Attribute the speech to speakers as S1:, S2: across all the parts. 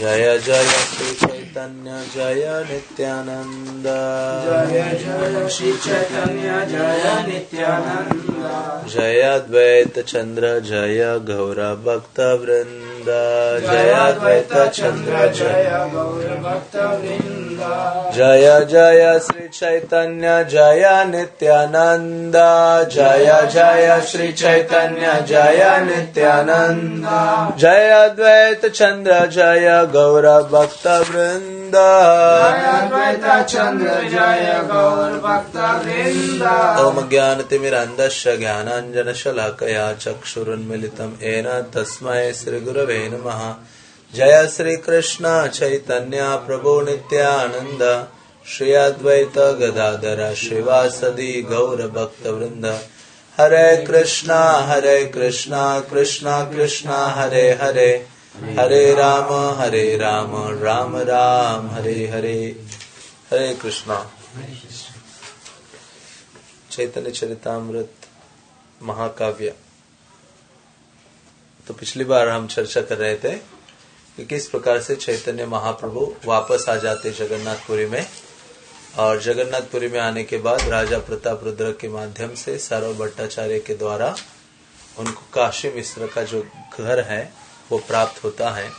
S1: जय जय श्री चैतन्य जय नित्यानंद
S2: जय जय श्री चैतन्य जय नित्यानंद
S1: जय अद्वैत चंद्र जय गौर भक्त वृंद।
S2: जय द्वैत चंद्र जय गौर भक्त वृंद।
S1: जय जय श्री चैतन्य जय नित्यानंद जय जय श्री चैतन्य जय नित्यानंद जय अद्वैत चंद्र जय गौर भक्त
S2: अद्वैत चंद्र जय गौर भक्त वृंद।
S1: ओम ज्ञानतिमिरन्दस्य ज्ञानाञ्जनशलाकया चक्षुरुन्मिलितम् येन तस्मै श्रीगुरवे नमः जय श्रीकृष्ण चैतन्य प्रभु नित्यानन्द श्री अद्वैत गदाधर श्रीवासदि गौरभक्तवृन्द। हरे कृष्णा हरे कृष्णा कृष्णा कृष्णा, हरे हरे। हरे राम हरे राम राम राम, हरे हरे। हरे कृष्णा। चैतन्य चरितामृत महाकाव्य। तो पिछली बार हम चर्चा कर रहे थे कि किस प्रकार से चैतन्य महाप्रभु वापस आ जाते जगन्नाथपुरी में? और जगन्नाथपुरी में आने के बाद राजा प्रताप रुद्र के माध्यम से सर्व भट्टाचार्य के द्वारा उनको काशी मिश्र का जो घर है, वो प्राप्त होता है।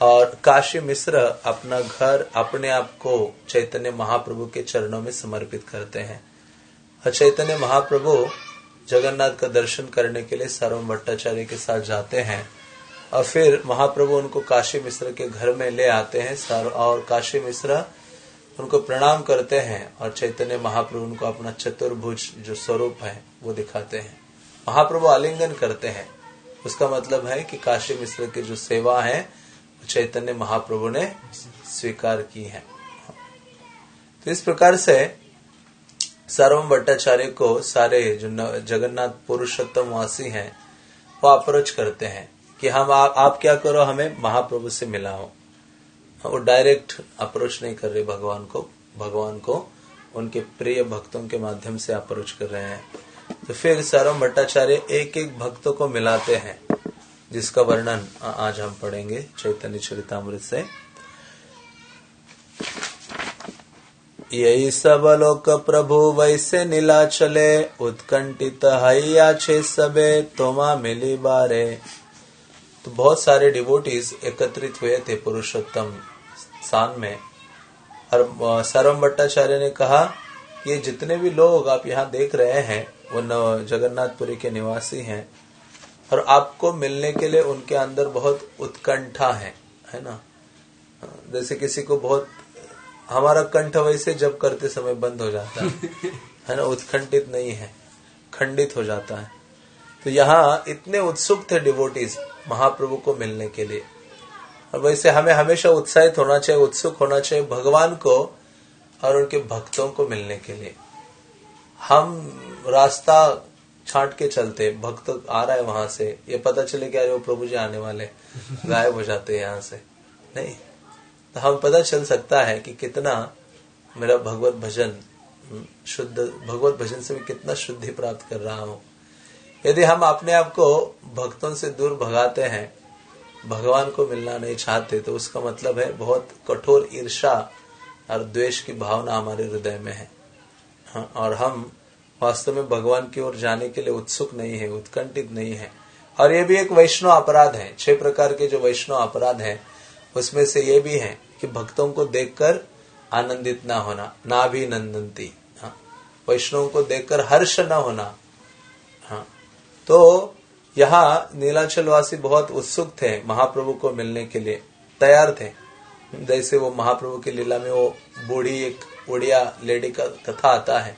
S1: और काशी मिश्र अपना घर अपने आप को चैतन्य महाप्रभु के चरणों में समर्पित करते हैं। और चैतन्य महाप्रभु जगन्नाथ का दर्शन करने के लिए सर्वम भट्टाचार्य के साथ जाते हैं। और फिर महाप्रभु उनको काशी मिश्र के घर में ले आते हैं, सर और काशी मिश्र उनको प्रणाम करते हैं, और चैतन्य महाप्रभु उनको अपना चतुर्भुज जो स्वरूप है, वो दिखाते हैं। महाप्रभु आलिंगन करते हैं। उसका मतलब है कि काशी मिश्र की जो सेवा है चैतन्य महाप्रभु ने स्वीकार की है। तो इस प्रकार से सर्वम भट्टाचार्य को सारे जो जगन्नाथ पुरुषोत्तम वासी हैं, वो अप्रोच करते हैं। कि हम आ, आप क्या करो हमें महाप्रभु से मिलाओ। वो डायरेक्ट अप्रोच नहीं कर रहे भगवान को। भगवान को उनके प्रिय भक्तों के माध्यम से अप्रोच कर रहे हैं। तो फिर सर्वम भट्टाचार्य एक एक भक्तों को मिलाते हैं जिसका वर्णन आज हम पढ़ेंगे चैतन्य चरितमृत से। यही सब लोक प्रभु वैसे नीला चले उत्कंठित हैया छे सबे तोमा मिली बारे। तो बहुत सारे डिवोटीज एकत्रित हुए थे पुरुषोत्तम स्थान में। और सर्वम भट्टाचार्य ने कहा ये जितने भी लोग आप यहाँ देख रहे हैं वो जगन्नाथपुरी के निवासी हैं। और आपको मिलने के लिए उनके अंदर बहुत उत्कंठा है है ना? जैसे किसी को बहुत हमारा कंठ वैसे जब करते समय बंद हो जाता है है ना? उत्कंठित नहीं है खंडित हो जाता है। तो यहाँ इतने उत्सुक थे डिवोटीज महाप्रभु को मिलने के लिए। और वैसे हमें हमेशा उत्साहित होना चाहिए, उत्सुक होना चाहिए भगवान को और उनके भक्तों को मिलने के लिए। हम रास्ता छांट के चलते, भक्त आ रहा है वहाँ से। ये पता चले कि अरे वो प्रभु जी आने वाले गायब हो जाते हैं यहाँ से। नहीं तो हम पता चल सकता है कि कितना मेरा भगवत भजन, शुद्ध, भगवत भजन से मैं कितना शुद्धि प्राप्त कर रहा हूँ। यदि हम अपने आप को भक्तों से दूर भगाते हैं भगवान को मिलना नहीं चाहते तो उसका मतलब है बहुत कठोर ईर्षा और द्वेष की भावना हमारे हृदय में है। हाँ, और हम वास्तव में भगवान की ओर जाने के लिए उत्सुक नहीं है उत्कंठित नहीं है। और ये भी एक वैष्णव अपराध है। छह प्रकार के जो वैष्णव अपराध है उसमें से ये भी है कि भक्तों को देखकर आनंदित ना होना ना भी नंदनती हाँ वैष्णव को देखकर हर्ष न होना तो यहाँ नीलाचल वासी बहुत उत्सुक थे महाप्रभु को मिलने के लिए तैयार थे। जैसे वो महाप्रभु की लीला में वो बूढ़ी एक उड़िया लेडी का कथा आता है।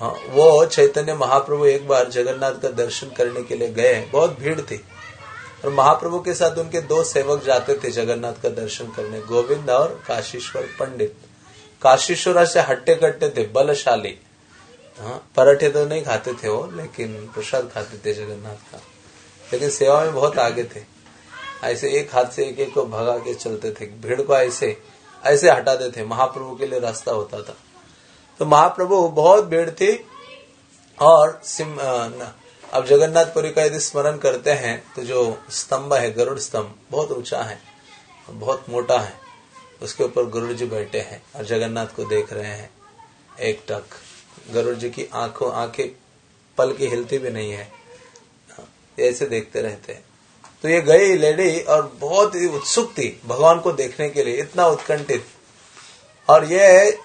S1: हाँ, वो चैतन्य महाप्रभु एक बार जगन्नाथ का दर्शन करने के लिए गए बहुत भीड़ थी। और महाप्रभु के साथ उनके दो सेवक जाते थे जगन्नाथ का दर्शन करने गोविंद और काशीश्वर पंडित। काशीश्वर से हट्टे कट्टे थे बलशाली। हाँ पराठे तो नहीं खाते थे वो, लेकिन प्रसाद खाते थे जगन्नाथ का। लेकिन सेवा में बहुत आगे थे। ऐसे एक हाथ से एक एक को भगा के चलते थे। भीड़ को ऐसे ऐसे हटाते थे महाप्रभु के लिए रास्ता होता था। तो महाप्रभु, बहुत भीड़ थी। और सिम अब जगन्नाथपुरी का यदि स्मरण करते हैं तो जो स्तंभ है, गरुड़ स्तंभ, बहुत ऊँचा है, बहुत मोटा है। उसके ऊपर गुरु जी बैठे हैं और जगन्नाथ को देख रहे हैं। एक टक। गरुड़ जी की आँखों आँखें पल की हिलती भी नहीं है। ऐसे देखते रहते हैं। तो ये गई लेडी और बहुत ही उत्सुक थी भगवान को देखने के लिए इतना उत्कंठित। और ये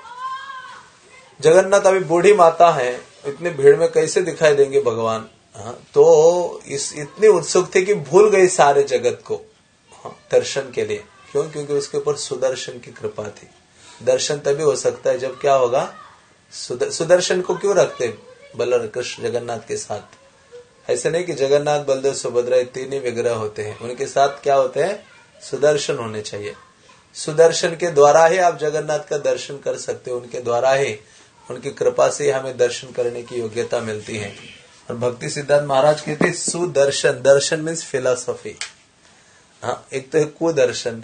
S1: जगन्नाथ अभी बूढ़ी माता है इतनी भीड़ में कैसे दिखाई देंगे भगवान? हाँ, तो इस इतनी उत्सुक थी कि भूल गई सारे जगत को हाँ, दर्शन के लिए। क्यों? क्योंकि उसके ऊपर सुदर्शन की कृपा थी। दर्शन तभी हो सकता है जब क्या होगा? सुदर्शन को क्यों रखते बलर कृष्ण जगन्नाथ के साथ? ऐसे नहीं कि जगन्नाथ, बलदेव, सुभद्रा तीन ही विग्रह होते हैं। उनके साथ क्या होते हैं? सुदर्शन होने चाहिए। सुदर्शन के द्वारा ही आप जगन्नाथ का दर्शन कर सकते हो। उनके द्वारा ही, उनकी कृपा से हमें दर्शन करने की योग्यता मिलती है। और भक्ति सिद्धांत महाराज कहते सुदर्शन, दर्शन मीन्स फिलोसफी हाँ एक तो है कुदर्शन।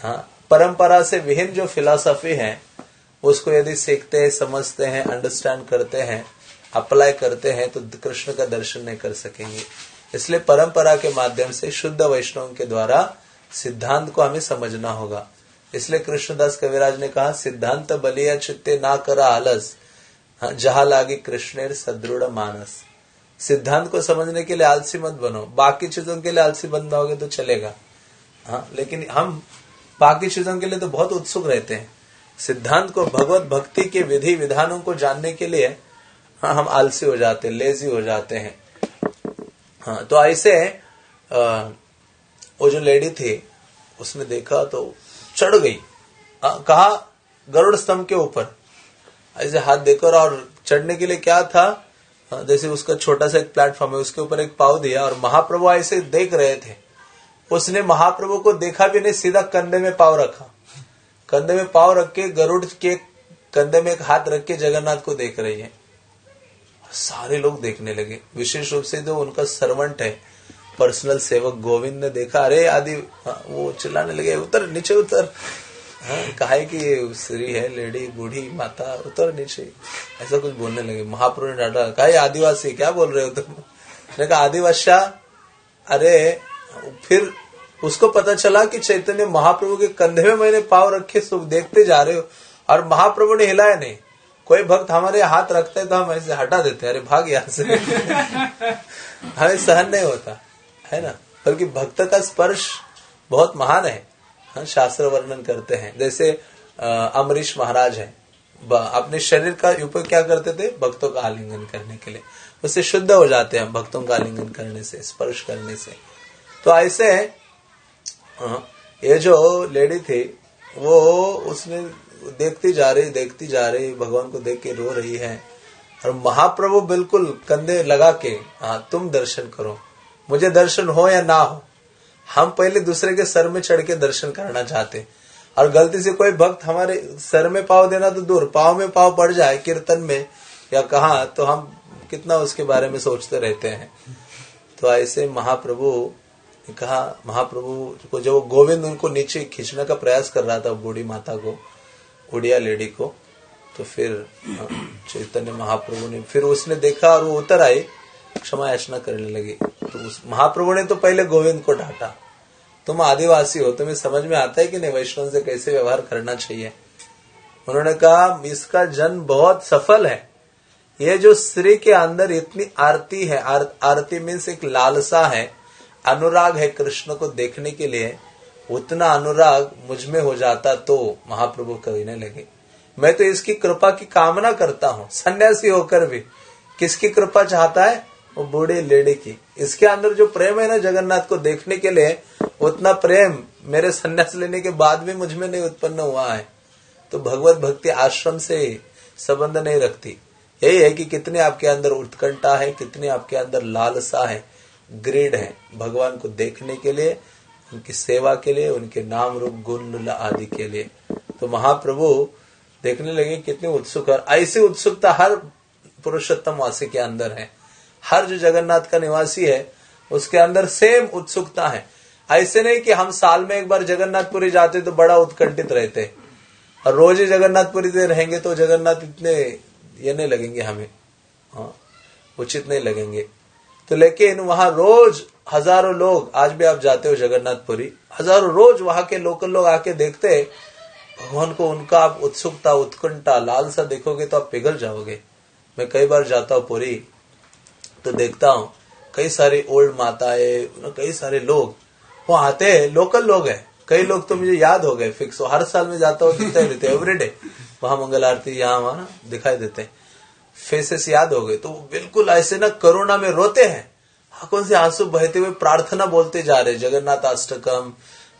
S1: हाँ परंपरा से विहीन जो फिलोसफी है उसको यदि सीखते हैं, समझते हैं अंडरस्टैंड करते हैं अप्लाई करते हैं तो कृष्ण का दर्शन नहीं कर सकेंगे। इसलिए परंपरा के माध्यम से शुद्ध वैष्णव के द्वारा सिद्धांत को हमें समझना होगा। इसलिए कृष्णदास कविराज ने कहा, सिद्धांत बलिया चित्ते ना करा आलस, जहाँ लागे कृष्ण सदृढ़ मानस। सिद्धांत को समझने के लिए आलसी मत बनो। बाकी चीज़ों के लिए आलसी बन जाओगे तो चलेगा। हाँ लेकिन हम बाकी चीज़ों के लिए तो बहुत उत्सुक रहते हैं। सिद्धांत को भगवत भक्ति के विधि विधानों को जानने के लिए हाँ हम आलसी हो जाते हैं लेजी हो जाते हैं। हाँ तो ऐसे वो जो लेडी थी उसने देखा तो चढ़ गई। आ, कहा गरुड़ स्तंभ के ऊपर। ऐसे हाथ देकर और चढ़ने के लिए क्या था? जैसे उसका छोटा सा एक प्लेटफॉर्म है उसके ऊपर एक पाव दिया और महाप्रभु ऐसे देख रहे थे। उसने महाप्रभु को देखा भी नहीं सीधा कंधे में पाव रखा। कंधे में पाव रख के गरुड़ के कंधे में एक हाथ रख के जगन्नाथ को देख रही है। सारे लोग देखने लगे। विशेष रूप से जो उनका सर्वेंट है पर्सनल सेवक गोविंद ने देखा अरे आदि हाँ, वो चिल्लाने लगे उतर नीचे उतर। हाँ कहा कि स्त्री है लेडी बूढ़ी माता उतर नीचे। ऐसा कुछ बोलने लगे। महाप्रभु ने डाटा कहा आदिवासी क्या बोल रहे हो तुम? ने कहा आदिवासा अरे फिर उसको पता चला कि चैतन्य महाप्रभु के कंधे में मैंने पाव रखे सुख देखते जा रहे हो और महाप्रभु ने हिलाया नहीं। कोई भक्त हमारे हाथ रखते हैं तो हम ऐसे हटा देते अरे भाग यहाँ से। हमें सहन नहीं होता है ना? बल्कि भक्त का स्पर्श बहुत महान है। हाँ, शास्त्र वर्णन करते हैं। जैसे अमरीश महाराज है। अपने शरीर का उपयोग क्या करते थे? भक्तों का आलिंगन करने के लिए। उससे शुद्ध हो जाते हैं भक्तों का आलिंगन करने से स्पर्श करने से। तो ऐसे ये जो लेडी थी, वो उसने देखती जा रही, देखती जा रही, भगवान को देख के रो रही है। और महाप्रभु बिल्कुल कंधे लगा के हाँ तुम दर्शन करो। मुझे दर्शन हो या ना हो, हम पहले दूसरे के सर में चढ़ के दर्शन करना चाहते। और गलती से कोई भक्त हमारे सर में पाव देना तो दूर, पाव में पाव पड़ जाए कीर्तन में, या कहा तो हम कितना उसके बारे में सोचते रहते हैं। तो ऐसे महाप्रभु ने कहा महाप्रभु को जब गोविंद उनको नीचे खींचने का प्रयास कर रहा था बूढ़ी माता को उड़िया लेडी को तो फिर चैतन्य महाप्रभु ने फिर उसने देखा और वो उतर आई क्षमा याचना करने लगी। तो उस महाप्रभु ने तो पहले गोविंद को डांटा। तुम आदिवासी हो तुम्हें समझ में आता है कि नहीं वैष्णव से कैसे व्यवहार करना चाहिए? उन्होंने कहा इसका जन्म बहुत सफल है। ये जो स्त्री के अंदर इतनी आरती है आर, आरती मीन्स एक लालसा है अनुराग है कृष्ण को देखने के लिए, उतना अनुराग मुझमें हो जाता तो महाप्रभु कहने लगे। मैं तो इसकी कृपा की कामना करता हूँ, सन्यासी होकर भी। किसकी कृपा चाहता है? वो बूढ़ी लेडी की। इसके अंदर जो प्रेम है ना जगन्नाथ को देखने के लिए, उतना प्रेम मेरे संन्यास लेने के बाद भी मुझमें नहीं उत्पन्न हुआ है। तो भगवत भक्ति आश्रम से संबंध नहीं रखती। यही है कि कितने आपके अंदर उत्कंठा है, कितनी आपके अंदर लालसा है। ग्रीड है। भगवान को देखने के लिए, उनकी सेवा के लिए, उनके नाम रूप, गुण आदि के लिए। तो महाप्रभु देखने लगे कितनी उत्सुक है। ऐसी उत्सुकता हर पुरुषोत्तम वासी के अंदर है। हर जो जगन्नाथ का निवासी है, उसके अंदर सेम उत्सुकता है। ऐसे नहीं कि हम साल में एक बार जगन्नाथपुरी जाते तो बड़ा उत्कंठित रहते। और रोज ही जगन्नाथपुरी से रहेंगे तो जगन्नाथ इतने ये नहीं लगेंगे हमें। हाँ उचित नहीं लगेंगे। तो लेकिन वहाँ रोज हज़ारों लोग, आज भी आप जाते हो जगन्नाथपुरी, हज़ारों रोज वहाँ के लोकल लोग आके देखते भगवान को उनका आप उत्सुकता, उत्कंठा, लालसा देखोगे तो आप पिघल जाओगे। मैं कई बार जाता हूँ पुरी तो देखता हूँ, कई सारे ओल्ड माताएँ कई सारे लोग, वो आते हैं, लोकल लोग हैं। कई लोग तो मुझे याद हो गए, फिक्स हर साल में जाता हूँ, दिखते रहते एवरीडे वहाँ मंगल आरती यहाँ, वहाँ दिखाई देते हैं। फेसेस याद हो गए। तो बिल्कुल ऐसे ना करोना में रोते हैं। आँखों से आँसू बहते हुए प्रार्थना बोलते जा रहे जगन्नाथ अष्टकम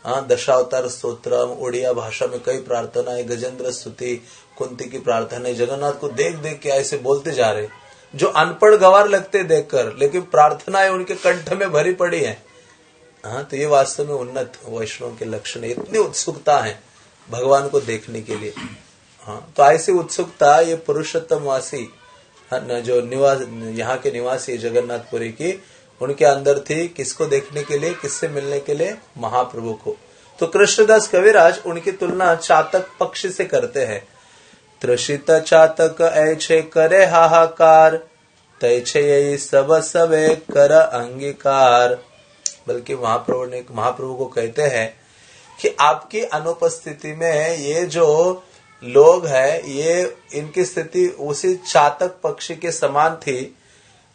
S1: हाँ दशावतार स्तोत्रम उड़िया भाषा में कई प्रार्थना है। गजेंद्र स्तुति, कुंती की प्रार्थना है। जगन्नाथ को देख देख के ऐसे बोलते जा रहे जो अनपढ़ गवार लगते देखकर, लेकिन प्रार्थनाएँ उनके कंठ में भरी पड़ी है। हाँ तो ये वास्तव में उन्नत वैष्णव के लक्षण इतनी उत्सुकता है भगवान को देखने के लिए। हाँ तो ऐसी उत्सुकता, ये पुरुषोत्तम वासी जो निवास, यहाँ के निवासी जगन्नाथपुरी की, उनके अंदर थी किसको देखने के लिए, किससे मिलने के लिए? महाप्रभु को। तो कृष्णदास कविराज उनकी तुलना चातक पक्षी से करते हैं। त्रषित चातक ऐछे करे हाहाकार, तैछे यही सब सबे कर अंगीकार। बल्कि महाप्रभु ने, महाप्रभु को कहते हैं कि आपकी अनुपस्थिति में ये जो लोग हैं, ये इनकी स्थिति उसी चातक पक्षी के समान थी,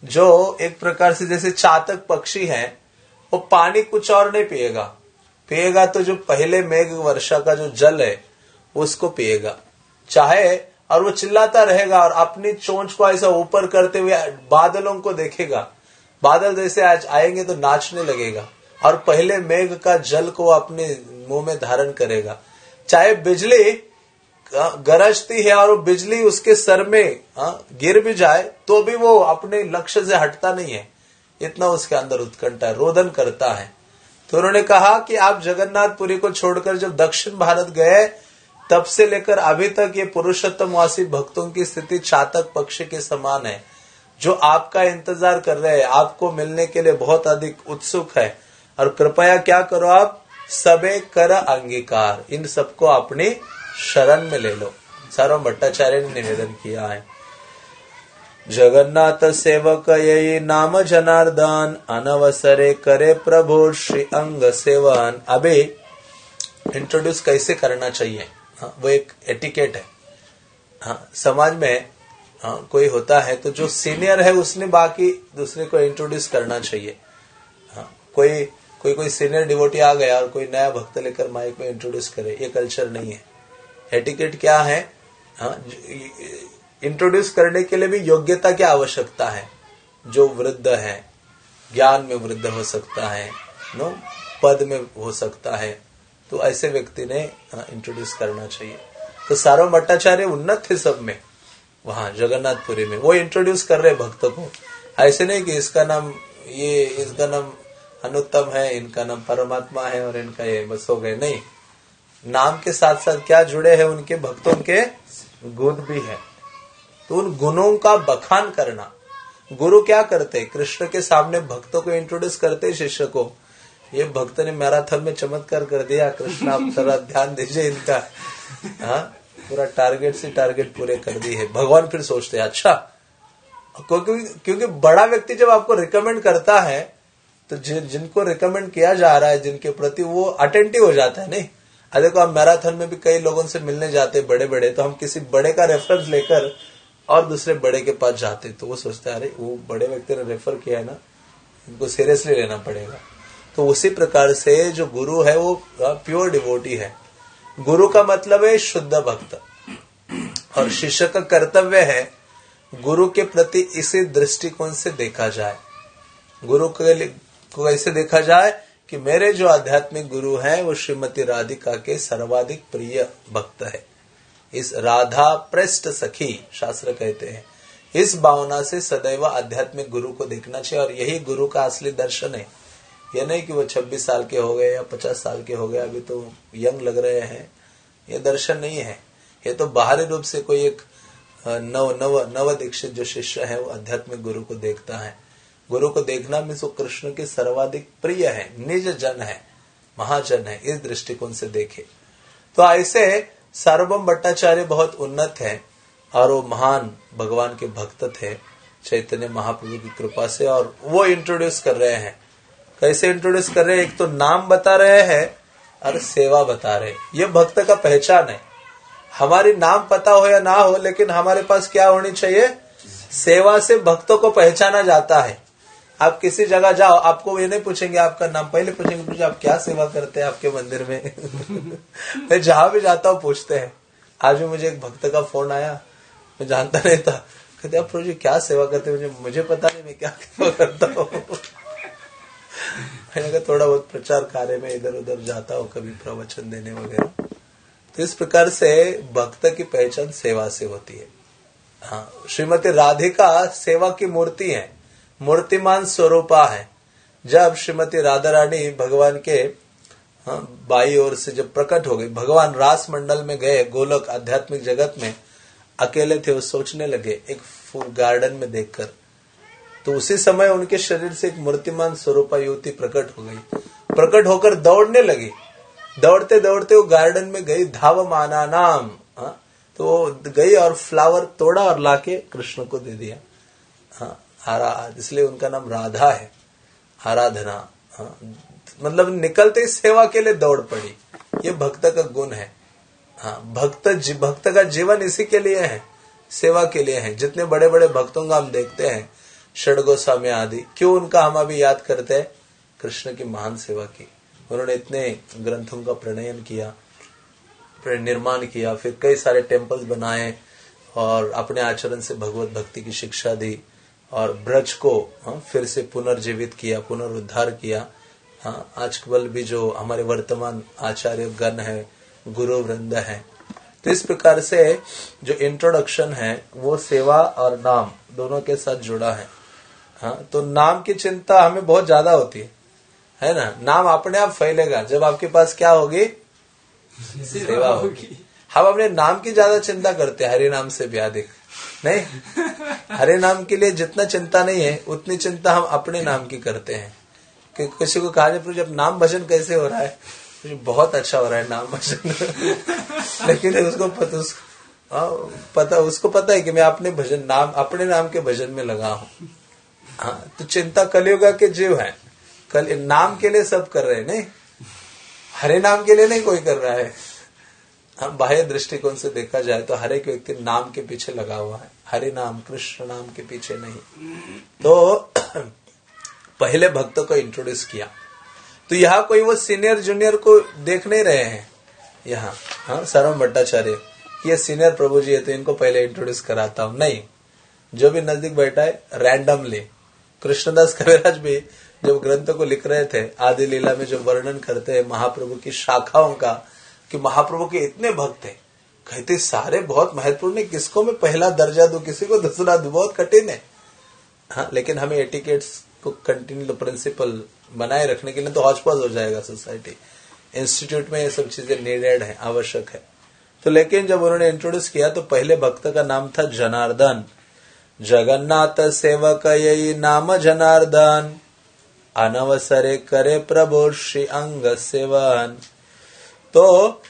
S1: जो एक प्रकार से जैसे चातक पक्षी है, वो पानी कुछ और नहीं पिएगा। पिएगा तो जो पहले मेघ वर्षा का जो जल है, उसको पिएगा। चाहे, और वो चिल्लाता रहेगा, और अपनी चोंच को ऐसा ऊपर करते हुए बादलों को देखेगा। बादल जैसे आज आएँगे तो नाचने लगेगा, और पहले मेघ का जल को अपने मुँह में धारण करेगा। चाहे बिजली गरजती है और बिजली उसके सर में आ, गिर भी जाए तो भी वो अपने लक्ष्य से हटता नहीं है। इतना उसके अंदर उत्कंठा रोदन करता है। तो उन्होंने कहा कि आप जगन्नाथपुरी को छोड़कर जब दक्षिण भारत गए तब से लेकर अभी तक ये पुरुषोत्तम वासी भक्तों की स्थिति चातक पक्ष के समान है। जो आपका इंतज़ार कर रहे हैं आपको मिलने के लिए बहुत अधिक उत्सुक है। और कृपया क्या करो आप? सबे कर अंगीकार। इन सबको अपनी शरण में ले लो। सार्वम भट्टाचार्य ने निवेदन किया है। जगन्नाथ सेवक यही नाम जनार्दन अनवसरे करे प्रभु श्री अंग सेवन। अभी इंट्रोड्यूस कैसे करना चाहिए? हाँ, वो एक एटिकेट है। हाँ, समाज में हाँ, कोई होता है तो जो सीनियर है उसने बाकी दूसरे को इंट्रोड्यूस करना चाहिए। कोई कोई कोई सीनियर डिवोटी आ गया और कोई नया भक्त लेकर माइक में इंट्रोड्यूस करे ये कल्चर नहीं है। एटिकेट क्या है? इंट्रोड्यूस हाँ, करने के लिए भी योग्यता की आवश्यकता है। जो वृद्ध है ज्ञान में वृद्ध हो सकता है नो पद में हो सकता है तो ऐसे व्यक्ति ने इंट्रोड्यूस हाँ, करना चाहिए। तो सार्वम भट्टाचार्य उन्नत थे सब में वहाँ जगन्नाथपुरी में। वो इंट्रोड्यूस कर रहे भक्त को। ऐसे नहीं कि इसका नाम ये इसका नाम अनुत्तम है इनका नाम परमात्मा है और इनका ये बस हो गए। नहीं नाम के साथ साथ क्या जुड़े हैं उनके भक्तों के? गुण भी है। तो उन गुणों का बखान करना। गुरु क्या करते? कृष्ण के सामने भक्तों को इंट्रोड्यूस करते शिष्य को। ये भक्त ने मैराथन में चमत्कार कर दिया। कृष्ण आप थोड़ा ध्यान दीजिए इनका। हाँ पूरा टारगेट से टारगेट पूरे कर दी है। भगवान फिर सोचते हैं अच्छा क्योंकि क्योंकि बड़ा व्यक्ति जब आपको रिकमेंड करता है तो जिन, जिनको रिकमेंड किया जा रहा है जिनके प्रति वो अटेंटिव हो जाता है नहीं? अरे देखो हम मैराथन में भी कई लोगों से मिलने जाते बड़े बड़े तो हम किसी बड़े का रेफरेंस लेकर और दूसरे बड़े के पास जाते तो वो सोचते अरे, वो बड़े व्यक्ति ने रेफर किया है ना, इनको सीरियसली लेना पड़ेगा। तो उसी प्रकार से जो गुरु है, वो प्योर डिवोटी है। गुरु का मतलब है शुद्ध भक्त। और शिष्य का कर्तव्य है, गुरु के प्रति इसी दृष्टिकोण से देखा जाए। गुरु के लिए कैसे देखा जाए? कि मेरे जो आध्यात्मिक गुरु हैं, वो श्रीमती राधिका के सर्वाधिक प्रिय भक्त है। इस राधा पृष्ठ सखी, शास्त्र कहते हैं, इस भावना से सदैव आध्यात्मिक गुरु को देखना चाहिए। और यही गुरु का असली दर्शन है। यह नहीं कि वो 26 साल के हो गए या 50 साल के हो गए, अभी तो यंग लग रहे हैं। ये दर्शन नहीं है। ये तो बाहरी रूप से कोई एक नव नव नव दीक्षित जो शिष्य है, वो आध्यात्मिक गुरु को देखता है। गुरु को देखना मीन्स वो कृष्ण के सर्वाधिक प्रिय है, निज जन है, महाजन है, इस दृष्टिकोण से देखे। तो ऐसे सार्वभम भट्टाचार्य बहुत उन्नत है और वो महान भगवान के भक्त थे, चैतन्य महाप्रभु की कृपा से और वो इंट्रोड्यूस कर रहे हैं। कैसे इंट्रोड्यूस कर रहे हैं? एक तो नाम बता रहे हैं और सेवा बता रहे ये भक्त का पहचान है। हमारी नाम पता हो या ना हो, लेकिन हमारे पास क्या होनी चाहिए? सेवा से भक्तों को पहचाना जाता है। आप किसी जगह जाओ, आपको ये नहीं पूछेंगे आपका नाम, पहले पूछेंगे पूछे आप क्या सेवा करते हैं आपके मंदिर में? मैं जहाँ भी जाता हूँ, पूछते हैं। आज भी मुझे एक भक्त का फ़ोन आया, मैं जानता नहीं था। कहते, आप प्रभु जी क्या सेवा करते मुझे मुझे पता नहीं, मैं क्या सेवा करता हूँ? मैंने कहा, थोड़ा बहुत प्रचार कार्य में इधर उधर जाता हूँ, कभी प्रवचन देने वगैरह। तो इस प्रकार से भक्त की पहचान सेवा से होती है। हाँ श्रीमती राधिका सेवा की मूर्ति है। मूर्तिमान स्वरूपा है। जब श्रीमती राधा रानी भगवान के हाँ, बाई ओर से जब प्रकट हो गई भगवान रास मंडल में गए गोलक आध्यात्मिक जगत में अकेले थे वो सोचने लगे एक फूल गार्डन में देखकर। तो उसी समय उनके शरीर से एक मूर्तिमान स्वरूपा युवती प्रकट हो गई। प्रकट होकर दौड़ने लगी। दौड़ते दौड़ते वो गार्डन में गई धाव माना नाम हाँ तो गई और फ्लावर तोड़ा और लाके कृष्ण को दे दिया। आरा इसलिए उनका नाम राधा है। आराधना हाँ मतलब निकलते ही सेवा के लिए दौड़ पड़ी। ये भक्त का गुण है। हाँ भक्त भक्त का जीवन इसी के लिए है, सेवा के लिए है। जितने बड़े बड़े भक्तों का हम देखते हैं षडगोस्वामी आदि, क्यों उनका हम अभी याद करते हैं? कृष्ण की महान सेवा की। उन्होंने इतने ग्रंथों का प्रणयन किया निर्माण किया, फिर कई सारे टेम्पल्स बनाए और अपने आचरण से भगवत भक्ति की शिक्षा दी। और ब्रज को हाँ, फिर से पुनर्जीवित किया पुनरुद्धार किया। हाँ आजकल भी जो हमारे वर्तमान आचार्य गण है गुरु वृंद है तो इस प्रकार से जो इंट्रोडक्शन है वो सेवा और नाम दोनों के साथ जुड़ा है। हाँ तो नाम की चिंता हमें बहुत ज़्यादा होती है। है ना? नाम अपने आप फैलेगा। जब आपके पास क्या होगी? सेवा होगी। हम अपने नाम की ज़्यादा चिंता करते हैं हरि नाम से भी अधिक। नहीं? हरे नाम के लिए जितना चिंता नहीं है उतनी चिंता हम अपने नाम की करते हैं। कि किसी को कहा जाए जब नाम भजन कैसे हो रहा है? तो बहुत अच्छा हो रहा है नाम भजन। लेकिन उसको पता उसको हाँ, पता उसको पता है कि मैं अपने भजन नाम अपने नाम के भजन में लगा हूँ। हाँ तो चिंता कलियुगा के जीव है। कल नाम के लिए सब कर रहे हैं नहीं? हरे नाम के लिए नहीं कोई कर रहा है। हम बाह्य दृष्टिकोण से देखा जाए तो हर एक व्यक्ति नाम के पीछे लगा हुआ है। हरे नाम, कृष्ण नाम के पीछे नहीं। तो पहले भक्तों को इंट्रोड्यूस किया। तो यहाँ कोई वो सीनियर जूनियर को देख नहीं रहे हैं। यहाँ हाँ सरम भट्टाचार्य। ये सीनियर प्रभु जी है तो इनको पहले इंट्रोड्यूस कराता हूँ। नहीं। जो भी नज़दीक बैठा है रैंडमली कृष्णदास कविराज भी जब ग्रंथ को लिख रहे थे आदि लीला में जो वर्णन करते हैं महाप्रभु की शाखाओं का कि महाप्रभु के इतने भक्त हैं। कहते, सारे बहुत महत्वपूर्ण है, किसको मैं पहला दर्जा दू? किसी को दूसरा दू? बहुत कठिन है। हाँ लेकिन हमें एटिकेट्स को कंटिन्यू प्रिंसिपल बनाए रखने के लिए तो हौच हो जाएगा सोसाइटी इंस्टीट्यूट में ये सब चीज़ें नीडेड है, आवश्यक है। तो लेकिन जब उन्होंने इंट्रोड्यूस किया तो पहले भक्त का नाम था जनार्दन। जगन्नाथ सेवक यही नाम जनार्दन। अनवसरे करे प्रभु श्री अंग सेवन। तो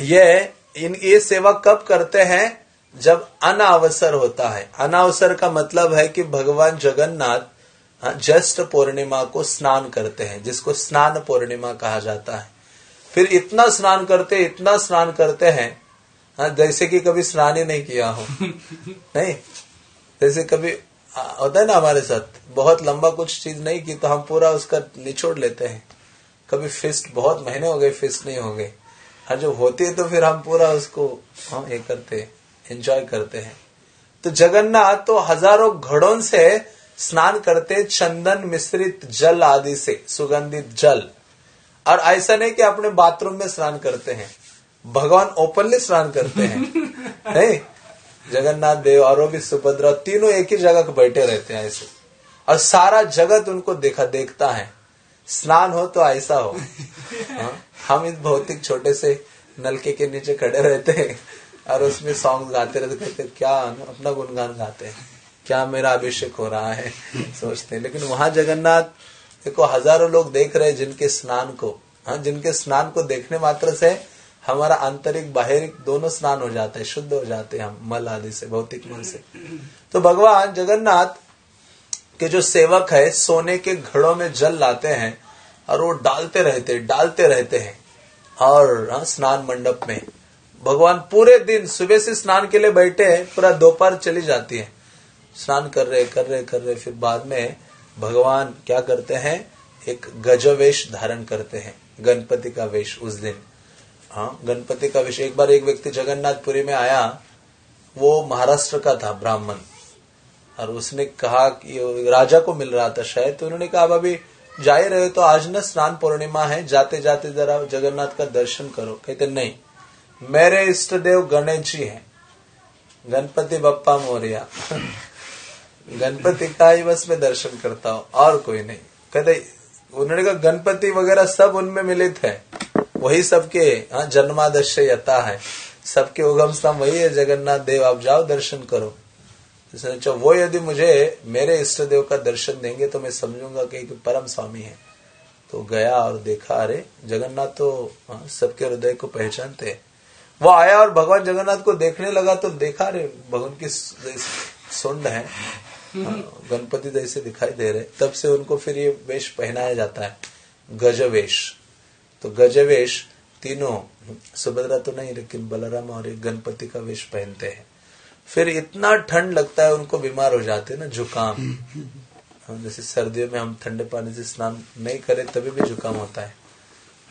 S1: ये इन ये सेवा कब करते हैं? जब अनावसर होता है। अनावसर का मतलब है कि भगवान जगन्नाथ हाँ, ज्येष्ठ पूर्णिमा को स्नान करते हैं जिसको स्नान पूर्णिमा कहा जाता है। फिर इतना स्नान करते इतना स्नान करते हैं हाँ, जैसे कि कभी स्नान ही नहीं किया हो। नहीं? जैसे कभी होता है ना हमारे साथ बहुत लंबा कुछ चीज़ नहीं की तो हम पूरा उसका निचोड़ लेते हैं। कभी फिस्ट बहुत महीने हो गए फिस्ट नहीं हो गए और जब होती है तो फिर हम पूरा उसको हम ये करते एंजॉय करते हैं। तो जगन्नाथ तो हज़ारों घड़ों से स्नान करते चंदन मिश्रित जल आदि से सुगंधित जल। और ऐसा नहीं कि अपने बाथरूम में स्नान करते हैं। भगवान ओपनली स्नान करते हैं। नहीं जगन्नाथ देव और भी सुभद्रा तीनों एक ही जगह बैठे रहते हैं ऐसे। और सारा जगत उनको देखा देखता है। स्नान हो तो ऐसा हो। हाँ? हम इस भौतिक छोटे से नलके के नीचे खड़े रहते हैं और उसमें सॉन्ग गाते रहते कहते क्या अपना गुणगान गाते हैं। क्या मेरा अभिषेक हो रहा है? सोचते हैं। लेकिन वहाँ जगन्नाथ, देखो, हज़ारों लोग देख रहे हैं जिनके स्नान को। हाँ जिनके स्नान को देखने मात्र से हमारा आंतरिक, बाहरिक दोनों स्नान हो जाता है, शुद्ध हो जाते हैं हम, मल आदि से, भौतिक मल से। तो भगवान जगन्नाथ के जो सेवक है सोने के घड़ों में जल लाते हैं और वो डालते रहते डालते रहते हैं। और हाँ, स्नान मंडप में। भगवान पूरे दिन सुबह से स्नान के लिए बैठे हैं पूरा दोपहर चली जाती है। स्नान कर रहे कर रहे कर रहे फिर बाद में भगवान क्या करते हैं एक गजवेश धारण करते हैं गणपति का वेश उस दिन। हाँ गणपति का वेश। एक बार एक व्यक्ति जगन्नाथपुरी में आया वो महाराष्ट्र का था ब्राह्मण। और उसने कहा कि राजा को मिल रहा था शायद तो उन्होंने कहा अब अभी जा ही रहे तो आज न स्नान पूर्णिमा है जाते जाते जरा जगन्नाथ का दर्शन करो। कहते नहीं मेरे इष्ट देव गणेश जी हैं। गणपति बप्पा मोरिया गणपति का ही बस मैं दर्शन करता हूँ और कोई नहीं। कहते उन्होंने कहा गणपति वगैरह सब उनमें मिलित है वही सबके हाँ, जन्मादश्य यता है सबके उगम स्थान वही है जगन्नाथ देव आप जाओ दर्शन करो। तो वो यदि मुझे मेरे इष्ट देव का दर्शन देंगे तो मैं समझूँगा कि परम स्वामी है। तो गया और देखा अरे जगन्नाथ तो हाँ, सबके हृदय को पहचानते हैं। वो आया और भगवान जगन्नाथ को देखने लगा तो देखा रे भगवान की सुंड है। हाँ, गणपति जैसे दिखाई दे रहे। तब से उनको फिर ये वेश पहनाया जाता है गजवेश। तो गजवेश तीनों सुभद्रा तो नहीं लेकिन बलराम और एक गणपति का वेश पहनते हैं। फिर इतना ठंड लगता है उनको बीमार हो जाते हैं ना जुकाम। हाँ, जैसे सर्दियों में हम ठंडे पानी से स्नान नहीं करें तभी भी जुकाम होता है।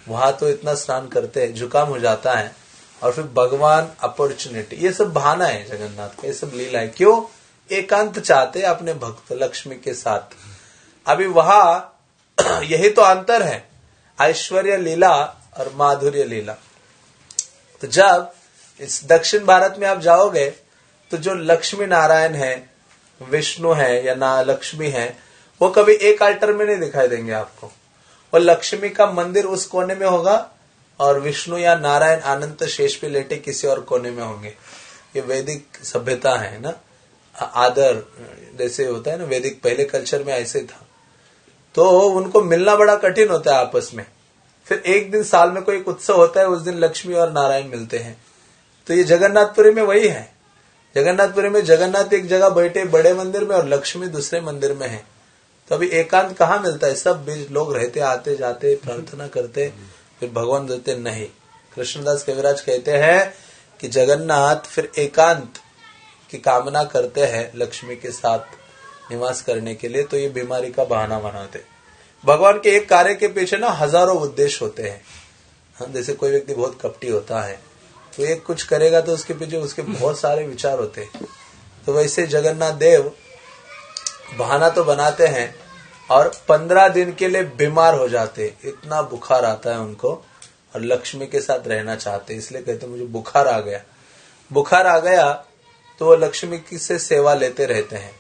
S1: वहाँ तो इतना स्नान करते हैं जुकाम हो जाता है और फिर भगवान अपॉर्चुनिटी ये सब बहाना है जगन्नाथ का ये सब लीला है। क्यों? एकांत चाहते अपने भक्त लक्ष्मी के साथ। अभी वहाँ यही तो अंतर है ऐश्वर्य लीला और माधुर्य लीला। तो जब इस दक्षिण भारत में आप जाओगे तो जो लक्ष्मी नारायण है, विष्णु है या ना लक्ष्मी है, वो कभी एक अल्टर में नहीं दिखाई देंगे आपको। और लक्ष्मी का मंदिर उस कोने में होगा और विष्णु या नारायण अनंत शेष पे लेटे किसी और कोने में होंगे। ये वैदिक सभ्यता है ना? आदर, जैसे होता है ना, वैदिक पहले कल्चर में ऐसे था। तो उनको मिलना बड़ा कठिन होता है आपस में। फिर एक दिन साल में कोई उत्सव होता है, उस दिन लक्ष्मी और नारायण मिलते हैं। तो ये जगन्नाथपुरी में वही है। जगन्नाथपुरी में जगन्नाथ एक जगह बैठे बड़े मंदिर में और लक्ष्मी दूसरे मंदिर में है। तो अभी एकांत कहाँ मिलता है? सब बीच लोग रहते, आते, जाते, प्रार्थना करते, फिर भगवान देते नहीं। कृष्णदास कविराज कहते हैं कि जगन्नाथ फिर एकांत की कामना करते हैं लक्ष्मी के साथ निवास करने के लिए तो ये बीमारी का बहाना बनाते भगवान के एक कार्य के पीछे ना हज़ारों उद्देश्य होते हैं। हाँ जैसे कोई व्यक्ति बहुत कपटी होता है तो एक कुछ करेगा तो उसके पीछे उसके बहुत सारे विचार होते हैं। तो वैसे जगन्नाथ देव बहाना तो बनाते हैं और पंद्रह दिन के लिए बीमार हो जाते इतना बुखार आता है उनको और लक्ष्मी के साथ रहना चाहते इसलिए कहते मुझे बुखार आ गया। बुखार आ गया तो वो लक्ष्मी की से सेवा लेते रहते हैं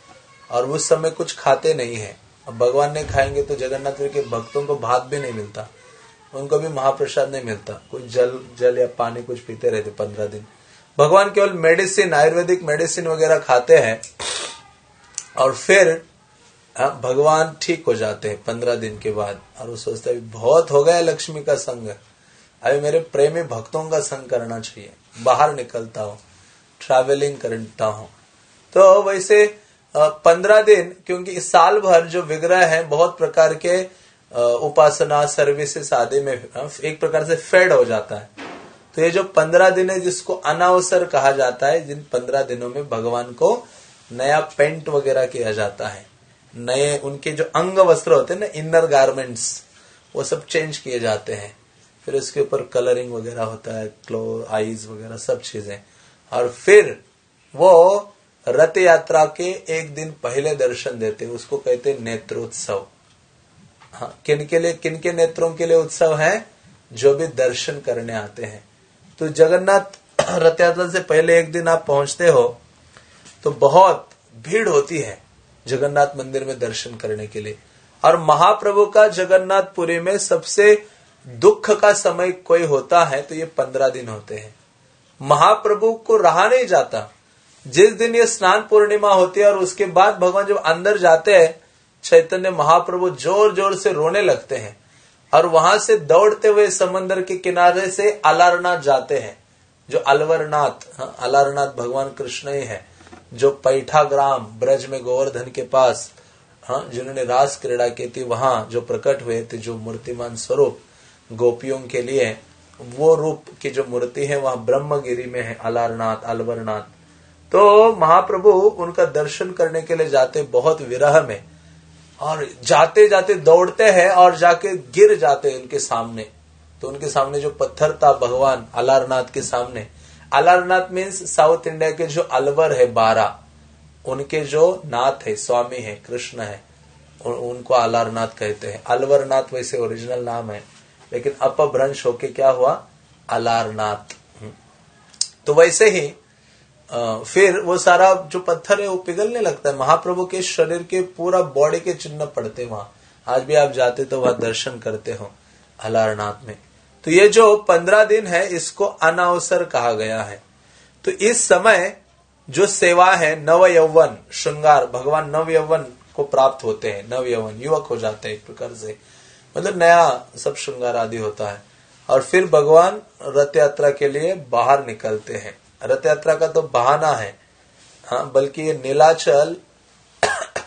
S1: और उस समय कुछ खाते नहीं है। अब भगवान ने खाएँगे तो जगन्नाथ के भक्तों को भात भी नहीं मिलता। उनको भी महाप्रसाद नहीं मिलता। कुछ जल जल या पानी कुछ पीते रहते पंद्रह दिन। भगवान केवल मेडिसिन आयुर्वेदिक मेडिसिन वगैरह खाते हैं और फिर हाँ, भगवान ठीक हो जाते हैं पंद्रह दिन के बाद। और वो सोचते हैं बहुत हो गया लक्ष्मी का संग। अभी मेरे प्रेमी भक्तों का संग करना चाहिए। बाहर निकलता हूँ ट्रैवलिंग करता हूँ। तो वैसे पंद्रह दिन क्योंकि इस साल भर जो विग्रह है बहुत प्रकार के उपासना सर्विसेस आदि में एक प्रकार से फेड हो जाता है। तो ये जो पंद्रह दिन है जिसको अनावसर कहा जाता है, जिन पंद्रह दिनों में भगवान को नया पेंट वगैरह किया जाता है। नए उनके जो अंग वस्त्र होते हैं ना इनर गारमेंट्स वो सब चेंज किए जाते हैं। फिर उसके ऊपर कलरिंग वगैरह होता है क्लो आईज वगैरह सब चीज़ें। और फिर वो रथ यात्रा के एक दिन पहले दर्शन देते उसको कहते नेत्रोत्सव। हाँ किन के लिए, किन के नेत्रों के लिए उत्सव है? जो भी दर्शन करने आते हैं। तो जगन्नाथ रथ यात्रा से पहले एक दिन आप पहुँचते हो तो बहुत भीड़ होती है जगन्नाथ मंदिर में दर्शन करने के लिए। और महाप्रभु का जगन्नाथपुरी में सबसे दुख का समय कोई होता है तो ये पंद्रह दिन होते हैं। महाप्रभु को रहा नहीं जाता। जिस दिन ये स्नान पूर्णिमा होती है और उसके बाद भगवान जब अंदर जाते हैं चैतन्य महाप्रभु ज़ोर ज़ोर से रोने लगते हैं और वहाँ से दौड़ते हुए समंदर के किनारे से अलारनाथ जाते हैं जो अलवरनाथ हाँ, अलारनाथ भगवान कृष्ण ही है जो पैठा ग्राम ब्रज में गोवर्धन के पास हाँ जिन्होंने रास क्रीड़ा की थी वहाँ जो प्रकट हुए थे जो मूर्तिमान स्वरूप गोपियों के लिए वो रूप की जो मूर्ति है वहाँ ब्रह्मगिरी में है अलारनाथ अलवरनाथ। तो महाप्रभु उनका दर्शन करने के लिए जाते बहुत विरह में और जाते जाते दौड़ते हैं और जाके गिर जाते हैं उनके सामने। तो उनके सामने जो पत्थर था भगवान अलारनाथ के सामने। अलारनाथ मीन्स साउथ इंडिया के जो अलवर है बारह उनके जो नाथ है, स्वामी है, कृष्ण है उनको अलारनाथ कहते हैं। अलवरनाथ वैसे ओरिजिनल नाम है, लेकिन अपभ्रंश होके क्या हुआ? अलारनाथ हम्म। तो वैसे ही फिर वो सारा जो पत्थर है वो पिघलने लगता है। महाप्रभु के शरीर के पूरा बॉडी के चिन्ह पड़ते वहाँ। आज भी आप जाते तो वहाँ दर्शन करते हो, अलारनाथ में। तो ये जो पंद्रह दिन है, इसको अनावसर कहा गया है। तो इस समय जो सेवा है नव यौवन श्रृंगार, भगवान नव यौवन को प्राप्त होते हैं। नव यौवन युवक हो जाते हैं एक प्रकार से। मतलब नया सब श्रृंगार आदि होता है। और फिर भगवान रथ यात्रा के लिए बाहर निकलते हैं। रथ यात्रा का तो बहाना है। हाँ बल्कि ये नीलाचल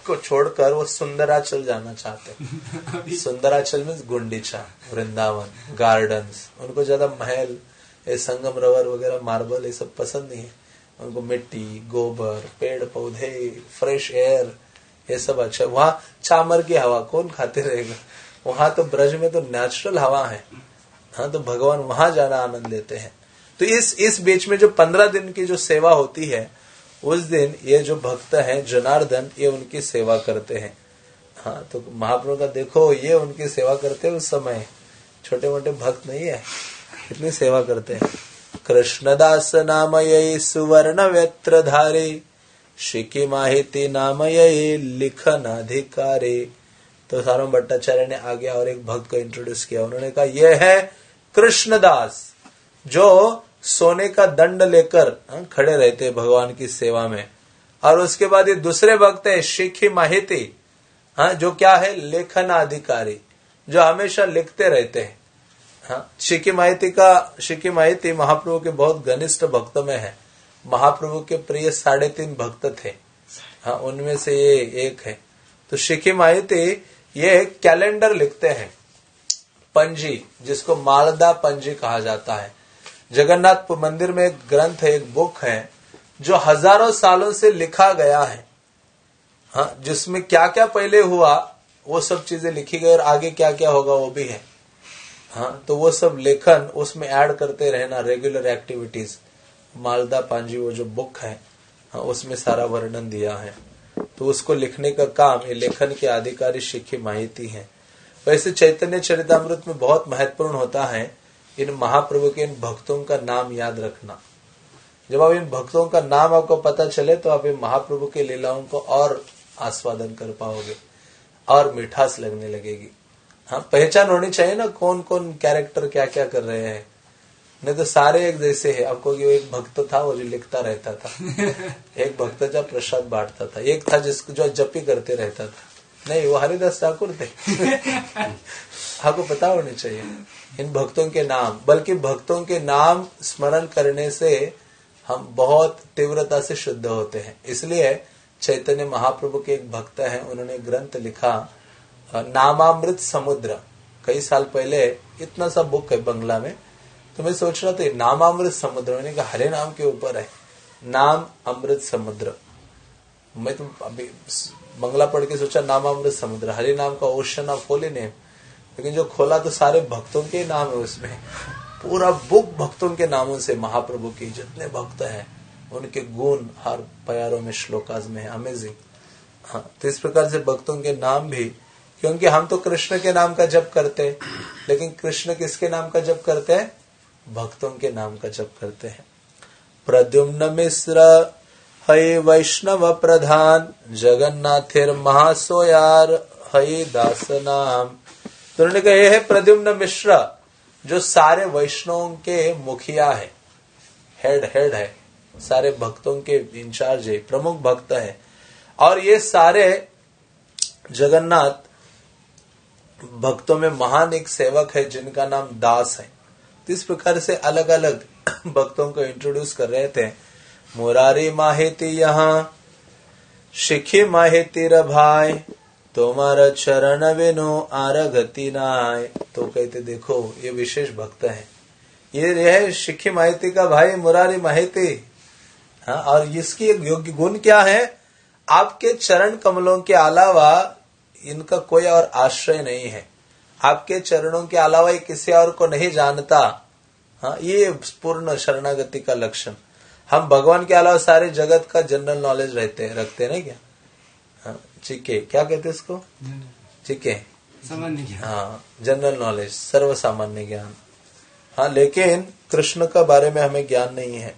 S1: को छोड़कर वो सुंदराचल जाना चाहते हैं। सुंदराचल में गुंडीचा वृंदावन गार्डन्स उनको ज़्यादा महल ये संगम रवर वगैरह मार्बल ये सब पसंद नहीं है। उनको मिट्टी गोबर पेड़ पौधे फ्रेश एयर ये सब अच्छा वहाँ चामर की हवा कौन खाते रहेगा? वहाँ तो ब्रज में तो नेचुरल हवा है। हाँ तो भगवान वहाँ जाना आनंद लेते हैं। तो इस इस बीच में जो पंद्रह दिन की जो सेवा होती है, उस दिन ये जो भक्त हैं, जनार्दन, ये उनकी सेवा करते हैं। हाँ तो महाप्रभु का देखो, ये उनकी सेवा करते हैं उस समय। छोटे मोटे भक्त नहीं है कितनी सेवा करते हैं। कृष्णदास नामय सुवर्ण व्यत्र धारे शिकी माहिती नामय लिखन अधिकारी। तो सारो भट्टाचार्य ने आगे और एक भक्त को इंट्रोड्यूस किया। उन्होंने कहा, यह है कृष्णदास, जो सोने का दंड लेकर हाँ, खड़े रहते भगवान की सेवा में। और उसके बाद ये दूसरे भक्त है शिखी माहिती हाँ जो क्या है लेखन अधिकारी जो हमेशा लिखते रहते हैं। हाँ शिकी माहिती का शिकी माहिती महाप्रभु के बहुत घनिष्ठ भक्त में है। महाप्रभु के प्रिय साढ़े तीन भक्त थे। हाँ उनमें से ये एक है। तो शिखी माहिती ये कैलेंडर लिखते हैं। पंजी जिसको मालदा पंजी कहा जाता है। जगन्नाथ मंदिर में एक ग्रंथ है एक बुक है, जो हज़ारों सालों से लिखा गया है। हाँ जिसमें क्या क्या पहले हुआ, वो सब चीज़ें लिखी गई और आगे क्या क्या होगा, वो भी है। हाँ तो वो सब लेखन उसमें ऐड करते रहना रेगुलर एक्टिविटीज़ मालदा पांजी, वो जो बुक है हाँ उसमें सारा वर्णन दिया है। तो उसको लिखने का काम, ये लेखन के अधिकारी शिक्षी माहिती है। वैसे चैतन्य चरितमृत में बहुत महत्वपूर्ण होता है इन महाप्रभु के इन भक्तों का नाम याद रखना। जब आप इन भक्तों का नाम आपको पता चले तो आप इन महाप्रभु के लीलाओं को और आस्वादन कर पाओगे और मिठास लगने लगेगी। हाँ पहचान होनी चाहिए ना कौन कौन कैरेक्टर क्या क्या कर रहे हैं। नहीं तो सारे एक जैसे है। आपको एक भक्त था वो जो लिखता रहता था? एक भक्त जो प्रसाद बांटता था। एक था जिसको जो जपी करते रहता था। नहीं, वो हरिदास ठाकुर थे। आपको पता होनी चाहिए, इन भक्तों के नाम, बल्कि भक्तों के नाम स्मरण करने से हम बहुत तीव्रता से शुद्ध होते हैं। इसलिए चैतन्य महाप्रभु के एक भक्त हैं, उन्होंने ग्रंथ लिखा नामामृत समुद्र। कई साल पहले इतना सा बुक है बंगला में। तो मैं सोच रहा था नामामृत समुद्र, मैंने कहा, हरे नाम के ऊपर है। नाम अमृत समुद्र। मैं तो अभी बंगला पढ़ के सोचा नामामृत समुद्र, हरे नाम का ओशन ऑफ़ होली नेम लेकिन जो खोला तो सारे भक्तों के नाम है उसमें। पूरा बुक भक्तों के नामों से, महाप्रभु के, जितने भक्त हैं, उनके गुण हर प्यारों में, श्लोकाज में है अमेजिंग हाँ तो इस प्रकार से भक्तों के नाम भी, क्योंकि हम तो कृष्ण के नाम का जप करते हैं, लेकिन कृष्ण किसके नाम का जप करते हैं? भक्तों के नाम का जप करते हैं। प्रद्युम्न मिश्र हय वैष्णव प्रधान जगन्नाथिर महासोयार, हय दास नाम तो उन्होंने कहा यह है प्रद्युम्न मिश्र, जो सारे वैष्णवों के मुखिया है, हेड हेड है, सारे भक्तों के इंचार्ज है, प्रमुख भक्त है, और ये सारे जगन्नाथ भक्तों में महान एक सेवक है, जिनका नाम दास है। इस प्रकार से अलग अलग भक्तों को इंट्रोड्यूस कर रहे थे। मुरारी माहेती यहाँ, शिखी माहेती भाई, तुम्हारा चरण बिनो आरगति नाय। तो कहते, देखो, ये विशेष भक्त है। ये है शिखी माहिती का भाई, मुरारी माहिती हाँ और इसकी योग्य गुण क्या है? आपके चरण कमलों के अलावा इनका कोई और आश्रय नहीं है। आपके चरणों के अलावा ये किसी और को नहीं जानता। हाँ ये पूर्ण शरणागति का लक्षण। हम भगवान के अलावा सारे जगत का जनरल नॉलेज रहते हैं रखते हैं ना क्या? हाँ चिके क्या कहते हैं इसको? चिके
S2: सामान्य
S1: हाँ जनरल नॉलेज सर्व सामान्य ज्ञान। हाँ लेकिन कृष्ण का बारे में हमें ज्ञान नहीं है।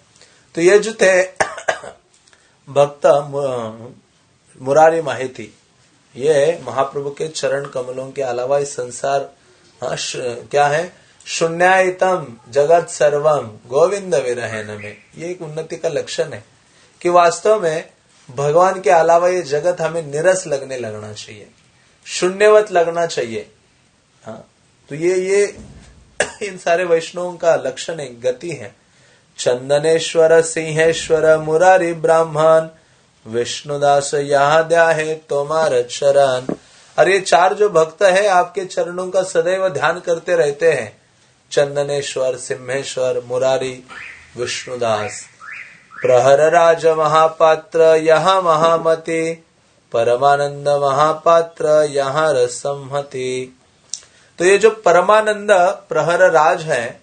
S1: तो ये जो थे भक्त मुरारी माहिती ये महाप्रभु के चरण कमलों के अलावा इस संसार हाँ, क्या है? शून्यायतम जगत सर्वम गोविंद विरहन में। ये एक उन्नति का लक्षण है कि वास्तव में भगवान के अलावा ये जगत हमें निरस लगने लगना चाहिए, शून्यवत लगना चाहिए। हाँ तो ये ये इन सारे वैष्णवों का लक्षण है, गति है। चंदनेश्वर सिंहेश्वर मुरारी ब्राह्मण, विष्णुदास यहाँ है तोमार चरण। और ये चार जो भक्त है, आपके चरणों का सदैव ध्यान करते रहते हैं। चंदनेश्वर, सिंहेश्वर, मुरारी, विष्णुदास। प्रहर राज महापात्र, यहाँ महामति। परमानंद महापात्र, यहाँ रसमति तो ये जो परमानंद प्रहर राज है,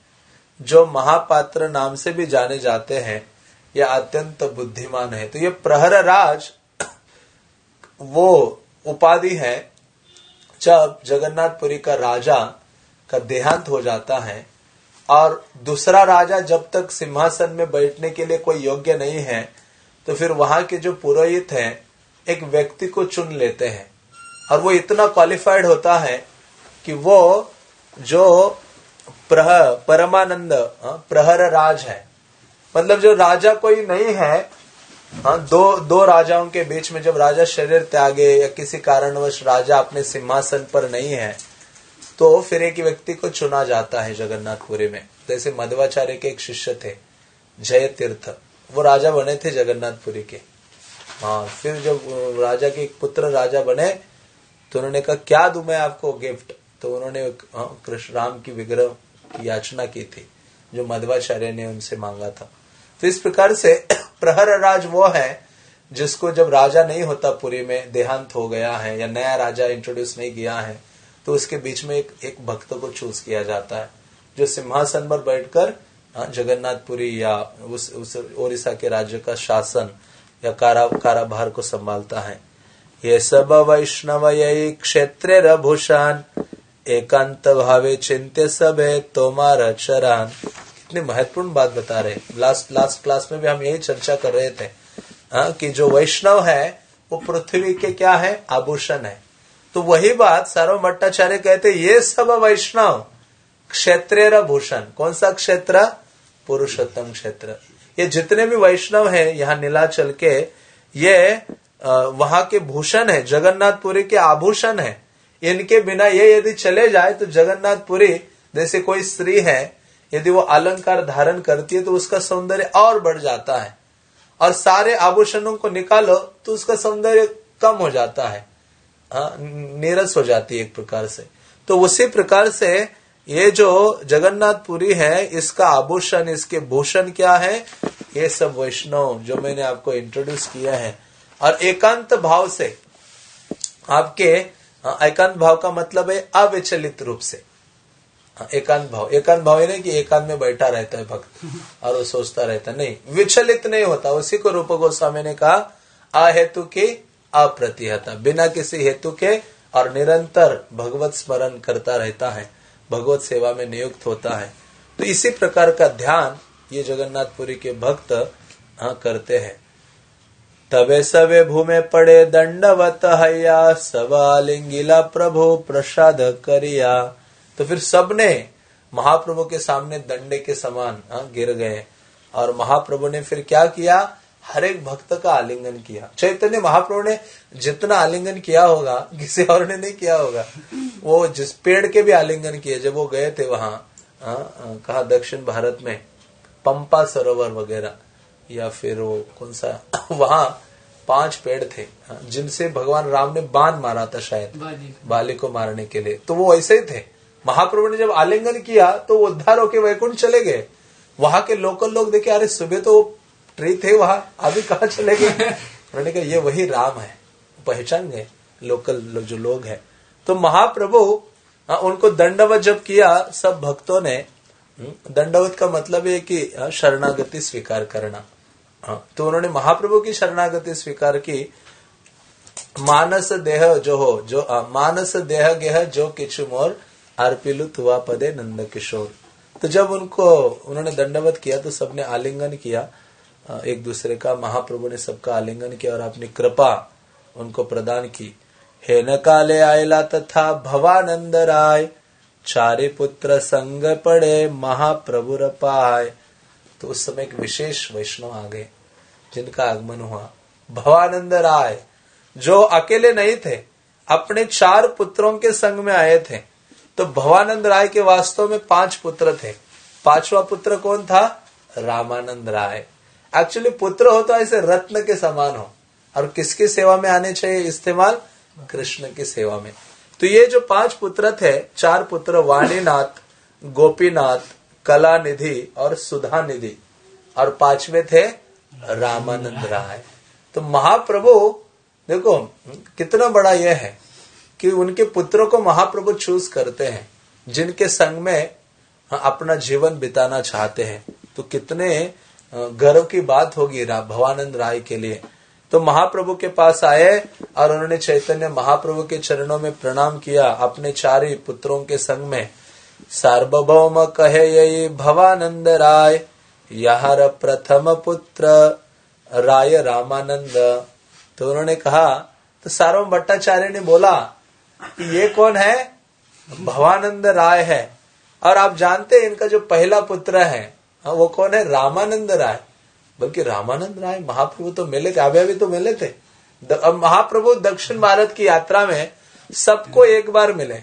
S1: जो महापात्र नाम से भी जाने जाते हैं, ये अत्यंत बुद्धिमान है। तो ये प्रहर राज, वो उपाधि है, जब जगन्नाथपुरी का राजा का देहांत हो जाता है और दूसरा राजा जब तक सिंहासन में बैठने के लिए कोई योग्य नहीं है तो फिर वहाँ के जो पुरोहित हैं एक व्यक्ति को चुन लेते हैं। और वो इतना क्वालिफाइड होता है कि वो जो प्रह परमानंद हाँ, प्रहर राज है। मतलब जो राजा कोई नहीं है हाँ दो दो राजाओं के बीच में जब राजा शरीर त्यागे या किसी कारणवश राजा अपने सिंहासन पर नहीं है तो फिर एक व्यक्ति को चुना जाता है जगन्नाथपुरी में। जैसे मध्वाचार्य के एक शिष्य थे जय तीर्थ वो राजा बने थे जगन्नाथपुरी के। हाँ फिर जब राजा के एक पुत्र राजा बने तो उन्होंने कहा क्या दू मैं आपको गिफ्ट? तो उन्होंने हाँ, कृष्ण राम की विग्रह की याचना की थी जो मध्वाचार्य ने उनसे मांगा था। तो इस प्रकार से प्रहर राज वो है जिसको जब राजा नहीं होता पुरी में देहांत हो गया है या नया राजा इंट्रोड्यूस नहीं किया है तो उसके बीच में एक एक भक्त को चूज़ किया जाता है, जो सिंहासन पर बैठकर जगन्नाथपुरी या उस उस ओडिशा के राज्य का शासन या कारा, काराभार को संभालता है। ये सब वैष्णव यही क्षेत्र रभूषण एकांत भावे चिंत्य सब है तोमार चरान। कितनी महत्वपूर्ण बात बता रहे लास्ट लास्ट क्लास में भी हम यही चर्चा कर रहे थे हाँ कि जो वैष्णव है, वो पृथ्वी के क्या है? आभूषण है। तो वही बात सार्व भट्टाचार्य कहते ये सब वैष्णव। क्षेत्र भूषण। कौन सा क्षेत्र? पुरुषोत्तम क्षेत्र। ये जितने भी वैष्णव हैं यहाँ नीलाचल के ये वहाँ के भूषण है जगन्नाथपुरी के आभूषण है। इनके बिना ये यदि चले जाए तो जगन्नाथपुरी जैसे कोई स्त्री है यदि वो अलंकार धारण करती है तो उसका सौंदर्य और बढ़ जाता है। और सारे आभूषणों को निकालो तो उसका सौंदर्य कम हो जाता हाँ, नीरस हो जाती है एक प्रकार से। तो उसी प्रकार से ये जो जगन्नाथपुरी है इसका आभूषण इसके भूषण क्या है? ये सब वैष्णव जो मैंने आपको इंट्रोड्यूस किया है। और एकांत भाव से आपके हाँ, एकांत भाव का मतलब है अविचलित रूप से। हाँ, एकांत भाव। एकांत भाव है नहीं कि एकांत में बैठा रहता है भक्त और वो सोचता रहता है। नहीं विचलित नहीं होता। उसी को रूप गोस्वामी ने कहा अहेतु की अप्रतिहता, बिना किसी हेतु के और निरंतर भगवत स्मरण करता रहता है, भगवत सेवा में नियुक्त होता है। तो इसी प्रकार का ध्यान ये जगन्नाथपुरी के भक्त हाँ करते हैं। तबे सवे भूमे पड़े दंडवत हया, सवालिंगिला प्रभु प्रसाद करिया। तो फिर सबने महाप्रभु के सामने दंडे के समान हाँ गिर गए। और महाप्रभु ने फिर क्या किया? हर एक भक्त का आलिंगन किया। चैतन्य महाप्रभु ने जितना आलिंगन किया होगा किसी और ने नहीं किया होगा वो जिस पेड़ के भी आलिंगन किए जब वो गए थे वहाँ कहा दक्षिण भारत में पंपा सरोवर वगैरह या फिर वो कौन सा वहाँ पाँच पेड़ थे जिनसे भगवान राम ने बाँध मारा था शायद बाली को मारने के लिए। तो वो ऐसे ही थे। महाप्रभु ने जब आलिंगन किया तो वो उद्धार होके वैकुंठ चले गए। वहाँ के लोकल लोग देखे अरे सुबह तो ट्री थे वहाँ अभी कहा चले गए उन्होंने कहा ये वही राम है पहचान गए लोकल लो, जो लोग हैं। तो महाप्रभु हाँ, उनको दंडवत जब किया सब भक्तों ने हम्म, दंडवत का मतलब है कि हाँ, शरणागति स्वीकार करना। हाँ, तो उन्होंने महाप्रभु की शरणागति स्वीकार की। मानस देह जो हो जो आ, मानस देह गेह जो किचु मोर अर्पिलु तुआ पदे नंद किशोर। तो जब उनको उन्होंने दंडवत किया तो सबने आलिंगन किया। एक दूसरे का महाप्रभु ने सबका आलिंगन किया और अपनी कृपा उनको प्रदान की। हे न काले आयला तथा भवानंद राय, चारे पुत्र संग पड़े महाप्रभु रपाय तो उस समय एक विशेष वैष्णव आ गए, जिनका आगमन हुआ। भवानंद राय, जो अकेले नहीं थे, अपने चार पुत्रों के संग में आए थे। तो भवानंद राय के वास्तव में पाँच पुत्र थे। पांचवा पुत्र कौन था? रामानंद राय। एक्चुअली पुत्र हो तो ऐसे रत्न के समान हो। और किसकी सेवा में आने चाहिए? इस्तेमाल कृष्ण की सेवा में। तो ये जो पाँच पुत्र थे, चार पुत्र वाणीनाथ, गोपीनाथ कला निधि और सुधा निधि और पांचवे थे रामानंद राय। तो महाप्रभु, देखो, कितना बड़ा यह है कि उनके पुत्रों को महाप्रभु चूज़ करते हैं, जिनके संग में अपना जीवन बिताना चाहते हैं। तो कितने गर्व की बात होगी भवानंद राय के लिए। तो महाप्रभु के पास आए और उन्होंने चैतन्य महाप्रभु के चरणों में प्रणाम किया अपने चार ही पुत्रों के संग में। सार्वभौम कहे यही भवानंद राय यहार प्रथम पुत्र राय रामानंद। तो उन्होंने कहा तो सार्वम भट्टाचार्य ने बोला कि ये कौन है? भवानंद राय है। और आप जानते हैं इनका जो पहला पुत्र है हाँ, वो कौन है? रामानंद राय। बल्कि रामानंद राय महाप्रभु तो मिले थे अभी अभी तो मिले थे। अब महाप्रभु दक्षिण भारत की यात्रा में सबको एक बार मिले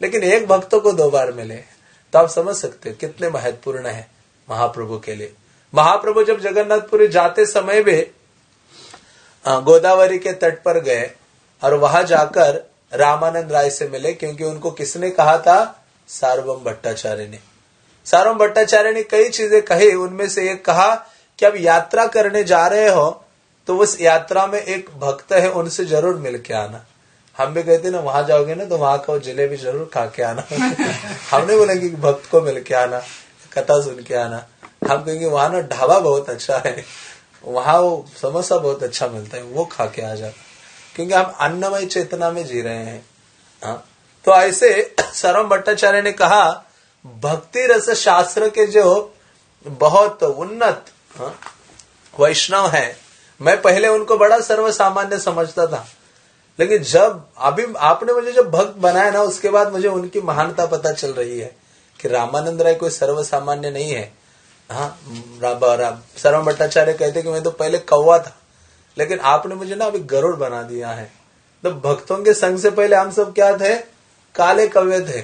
S1: लेकिन एक भक्तों को दो बार मिले। तो आप समझ सकते हैं कितने महत्वपूर्ण है महाप्रभु के लिए। महाप्रभु जब जगन्नाथपुरी जाते समय भी गोदावरी के तट पर गए और वहाँ जाकर रामानंद राय से मिले क्योंकि उनको किसने कहा था? सार्वम भट्टाचार्य ने। सार्वम भट्टाचार्य ने कई चीज़ें कही उनमें से एक कहा कि अब यात्रा करने जा रहे हो तो उस यात्रा में एक भक्त है उनसे ज़रूर मिल के आना। हम भी कहते ना वहाँ जाओगे ना तो वहाँ का जिलेबी ज़रूर खा के आना। हमने बोलेंगे कि भक्त को मिल के आना कथा सुन के आना। हम कहेंगे वहाँ ना ढाबा बहुत अच्छा है वहाँ वो समोसा बहुत अच्छा मिलता है वो खा के आ जाना। क्योंकि हम अन्नमय चेतना में जी रहे हैं। हाँ। तो ऐसे सरम भट्टाचार्य ने कहा भक्ति रस शास्त्र के जो बहुत उन्नत हाँ, वैष्णव है मैं पहले उनको बड़ा सर्वसामान्य समझता था। लेकिन जब अभी आपने मुझे जब भक्त बनाया ना उसके बाद मुझे उनकी महानता पता चल रही है कि रामानंद राय कोई सर्वसामान्य नहीं है। हाँ सर्व भट्टाचार्य कहते कि मैं तो पहले कौवा था लेकिन आपने मुझे ना अभी गरुड़ बना दिया है। तो भक्तों के संग से पहले हम सब क्या थे? काले कव्य थे।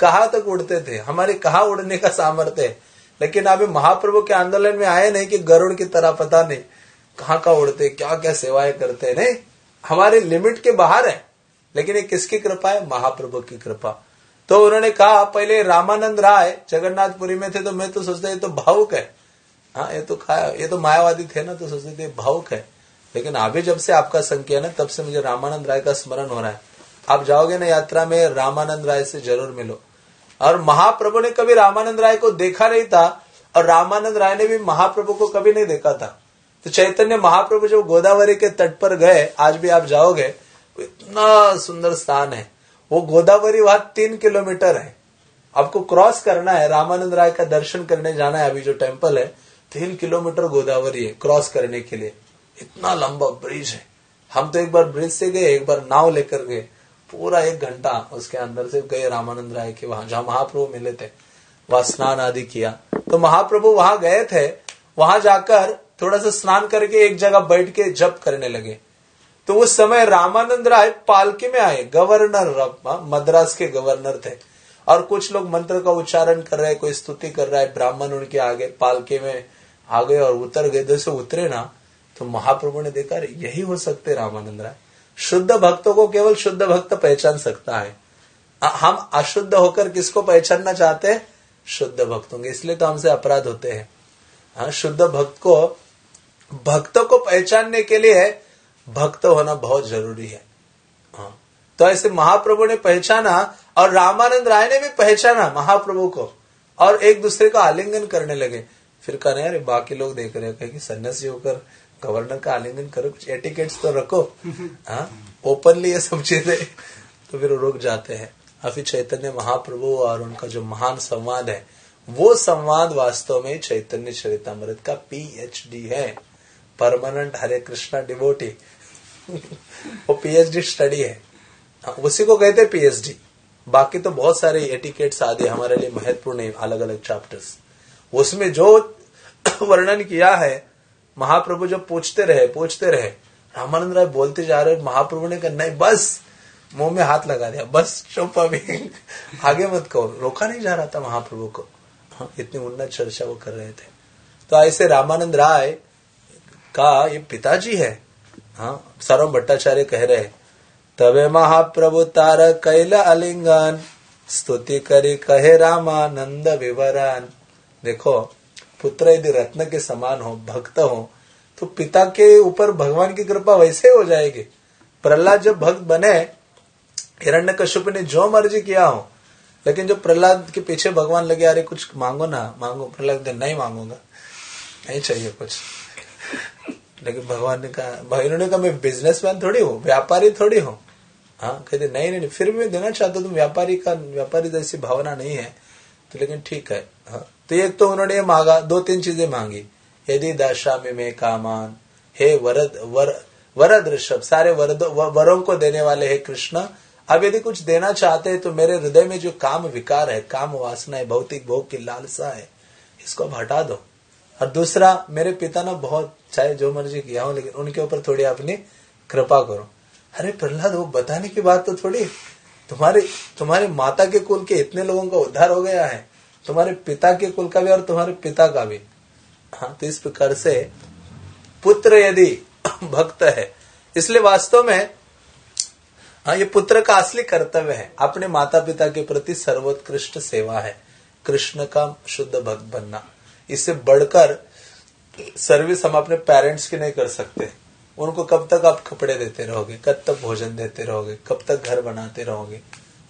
S1: कहा तक उड़ते थे? हमारे कहा उड़ने का सामर्थ्य है? लेकिन अभी महाप्रभु के आंदोलन में आए नहीं कि गरुड़ की तरह पता नहीं कहाँ कहाँ उड़ते क्या क्या सेवाएँ करते है नहीं। हमारे लिमिट के बाहर है, लेकिन ये किसकी कृपा है? महाप्रभु की कृपा। तो उन्होंने कहा, पहले रामानंद राय, जगन्नाथपुरी में थे तो मैं तो सोचता ये तो भावुक है। हाँ ये तो खाया ये तो मायावादी थे ना तो सोचते थे भावुक है। लेकिन अभी जब से आपका संज्ञान है तब से मुझे रामानंद राय का स्मरण हो रहा है। आप जाओगे ना यात्रा में रामानंद राय से ज़रूर मिलो। और महाप्रभु ने कभी रामानंद राय को देखा नहीं था, और रामानंद राय ने भी महाप्रभु को कभी नहीं देखा था। तो चैतन्य महाप्रभु जब गोदावरी के तट पर गए, आज भी आप जाओगे इतना सुंदर स्थान है। वो गोदावरी वहाँ तीन किलोमीटर है। आपको क्रॉस करना है, रामानंद राय का दर्शन करने जाना है अभी जो टेंपल है, तीन किलोमीटर गोदावरी है क्रॉस करने के लिए। इतना लंबा ब्रिज है। हम तो एक बार ब्रिज से गए, एक बार नाव लेकर गए। पूरा एक घंटा उसके अंदर से गए रामानंद राय के वहाँ, जहाँ महाप्रभु मिले थे, वहाँ स्नान आदि किया। तो महाप्रभु वहाँ गए थे, वहाँ जाकर थोड़ा सा स्नान करके एक जगह बैठ के जप करने लगे। तो उस समय रामानंद राय पालकी में आए, गवर्नर मद्रास के गवर्नर थे। और कुछ लोग मंत्र का उच्चारण कर रहे हैं कोई स्तुति कर रहा है, ब्राह्मण उनके आगे, पालके में आ गए और उतर गए, जैसे उतरे ना तो महाप्रभु ने देखा यही हो सकते रामानंद राय। शुद्ध भक्तों को केवल शुद्ध भक्त पहचान सकता है। हम अशुद्ध होकर किसको पहचानना चाहते हैं? शुद्ध भक्तों के। इसलिए तो हमसे अपराध होते हैं। हाँ शुद्ध भक्त को, भक्तों को पहचानने के लिए भक्त होना बहुत ज़रूरी है। हाँ तो ऐसे महाप्रभु ने पहचाना और रामानंद राय ने भी पहचाना महाप्रभु को और एक दूसरे का आलिंगन करने लगे। फिर कहने अरे, बाकी लोग देख रहे हैं कि सन्यासी होकर गवर्नर का आलिंगन करो कुछ एटिकेट्स तो रखो। हाँ ओपनली ये सब चीज़ें तो फिर रुक जाते हैं। अभी चैतन्य महाप्रभु और उनका जो महान संवाद है वो संवाद वास्तव में चैतन्य चरितमृत का पीएचडी है। परमानेंट हरे कृष्णा डिवोटी वो पीएचडी स्टडी है। हाँ, उसी को कहते हैं पीएचडी बाकी तो बहुत सारे एटिकेट्स आदि हमारे लिए महत्वपूर्ण है अलग अलग चैप्टर्स उसमें जो वर्णन किया है महाप्रभु जो पूछते रहे पूछते रहे, रामानंद राय बोलते जा रहे, महाप्रभु ने कहा, नहीं, बस, मुँह में हाथ लगा दिया, बस, चुप अभी, आगे मत कहो, रोका नहीं जा रहा था महाप्रभु को, इतनी उन्नत चर्चा वो कर रहे थे। तो ऐसे रामानंद राय का ये पिताजी है हाँ सर्व भट्टाचार्य कह रहे तबे महाप्रभु तार कैल अलिंगन, स्तुति करी कहे रामानंद विवरण देखो पुत्र यदि रत्न के समान हो, भक्त हो तो पिता के ऊपर भगवान की कृपा वैसे हो जाएगी। प्रहलाद जब भक्त बने हिरण्य कश्यप ने जो मर्ज़ी किया हो, लेकिन जो प्रहलाद के पीछे भगवान लगे, अरे, कुछ मांगो ना, मांगो। प्रहलाद नहीं मांगूँगा, नहीं चाहिए कुछ। लेकिन भगवान ने कहा इन्होंने कहा, मैं बिजनेसमैन थोड़ी हूँ, व्यापारी थोड़ी हूँ। हाँ कहते, नहीं नहीं नहीं, फिर मैं देना चाहता तुम, व्यापारी का, व्यापारी जैसी भावना नहीं है। तो लेकिन ठीक है हाँ। तो एक तो उन्होंने मांगा, दो तीन चीज़ें मांगी। यदि दशा में कामान, हे वरद, वर, वरद ऋषभ, सारे वरद वरों को देने वाले है कृष्ण, अब यदि कुछ देना चाहते हैं तो मेरे हृदय में जो काम विकार है, काम वासना है, भौतिक भोग की लालसा है, इसको हटा दो। और दूसरा, मेरे पिता ने बहुत, चाहे जो मर्ज़ी किया हो, लेकिन उनके ऊपर थोड़ी अपनी कृपा करो। अरे प्रहलाद, वो बताने की बात तो थोड़ी, तुम्हारे तुम्हारे माता के कुल के इतने लोगों का उद्धार हो गया है। तुम्हारे पिता के कुल का भी और तुम्हारे पिता का भी। हाँ तो इस प्रकार से पुत्र यदि भक्त है, इसलिए वास्तव में हाँ ये पुत्र का असली कर्तव्य है। अपने माता पिता के प्रति सर्वोत्कृष्ट सेवा है, कृष्ण का शुद्ध भक्त बनना। इससे बढ़कर सर्विस हम अपने पेरेंट्स की नहीं कर सकते। उनको कब तक आप कपड़े देते रहोगे, कब तक भोजन देते रहोगे, कब तक घर बनाते रहोगे।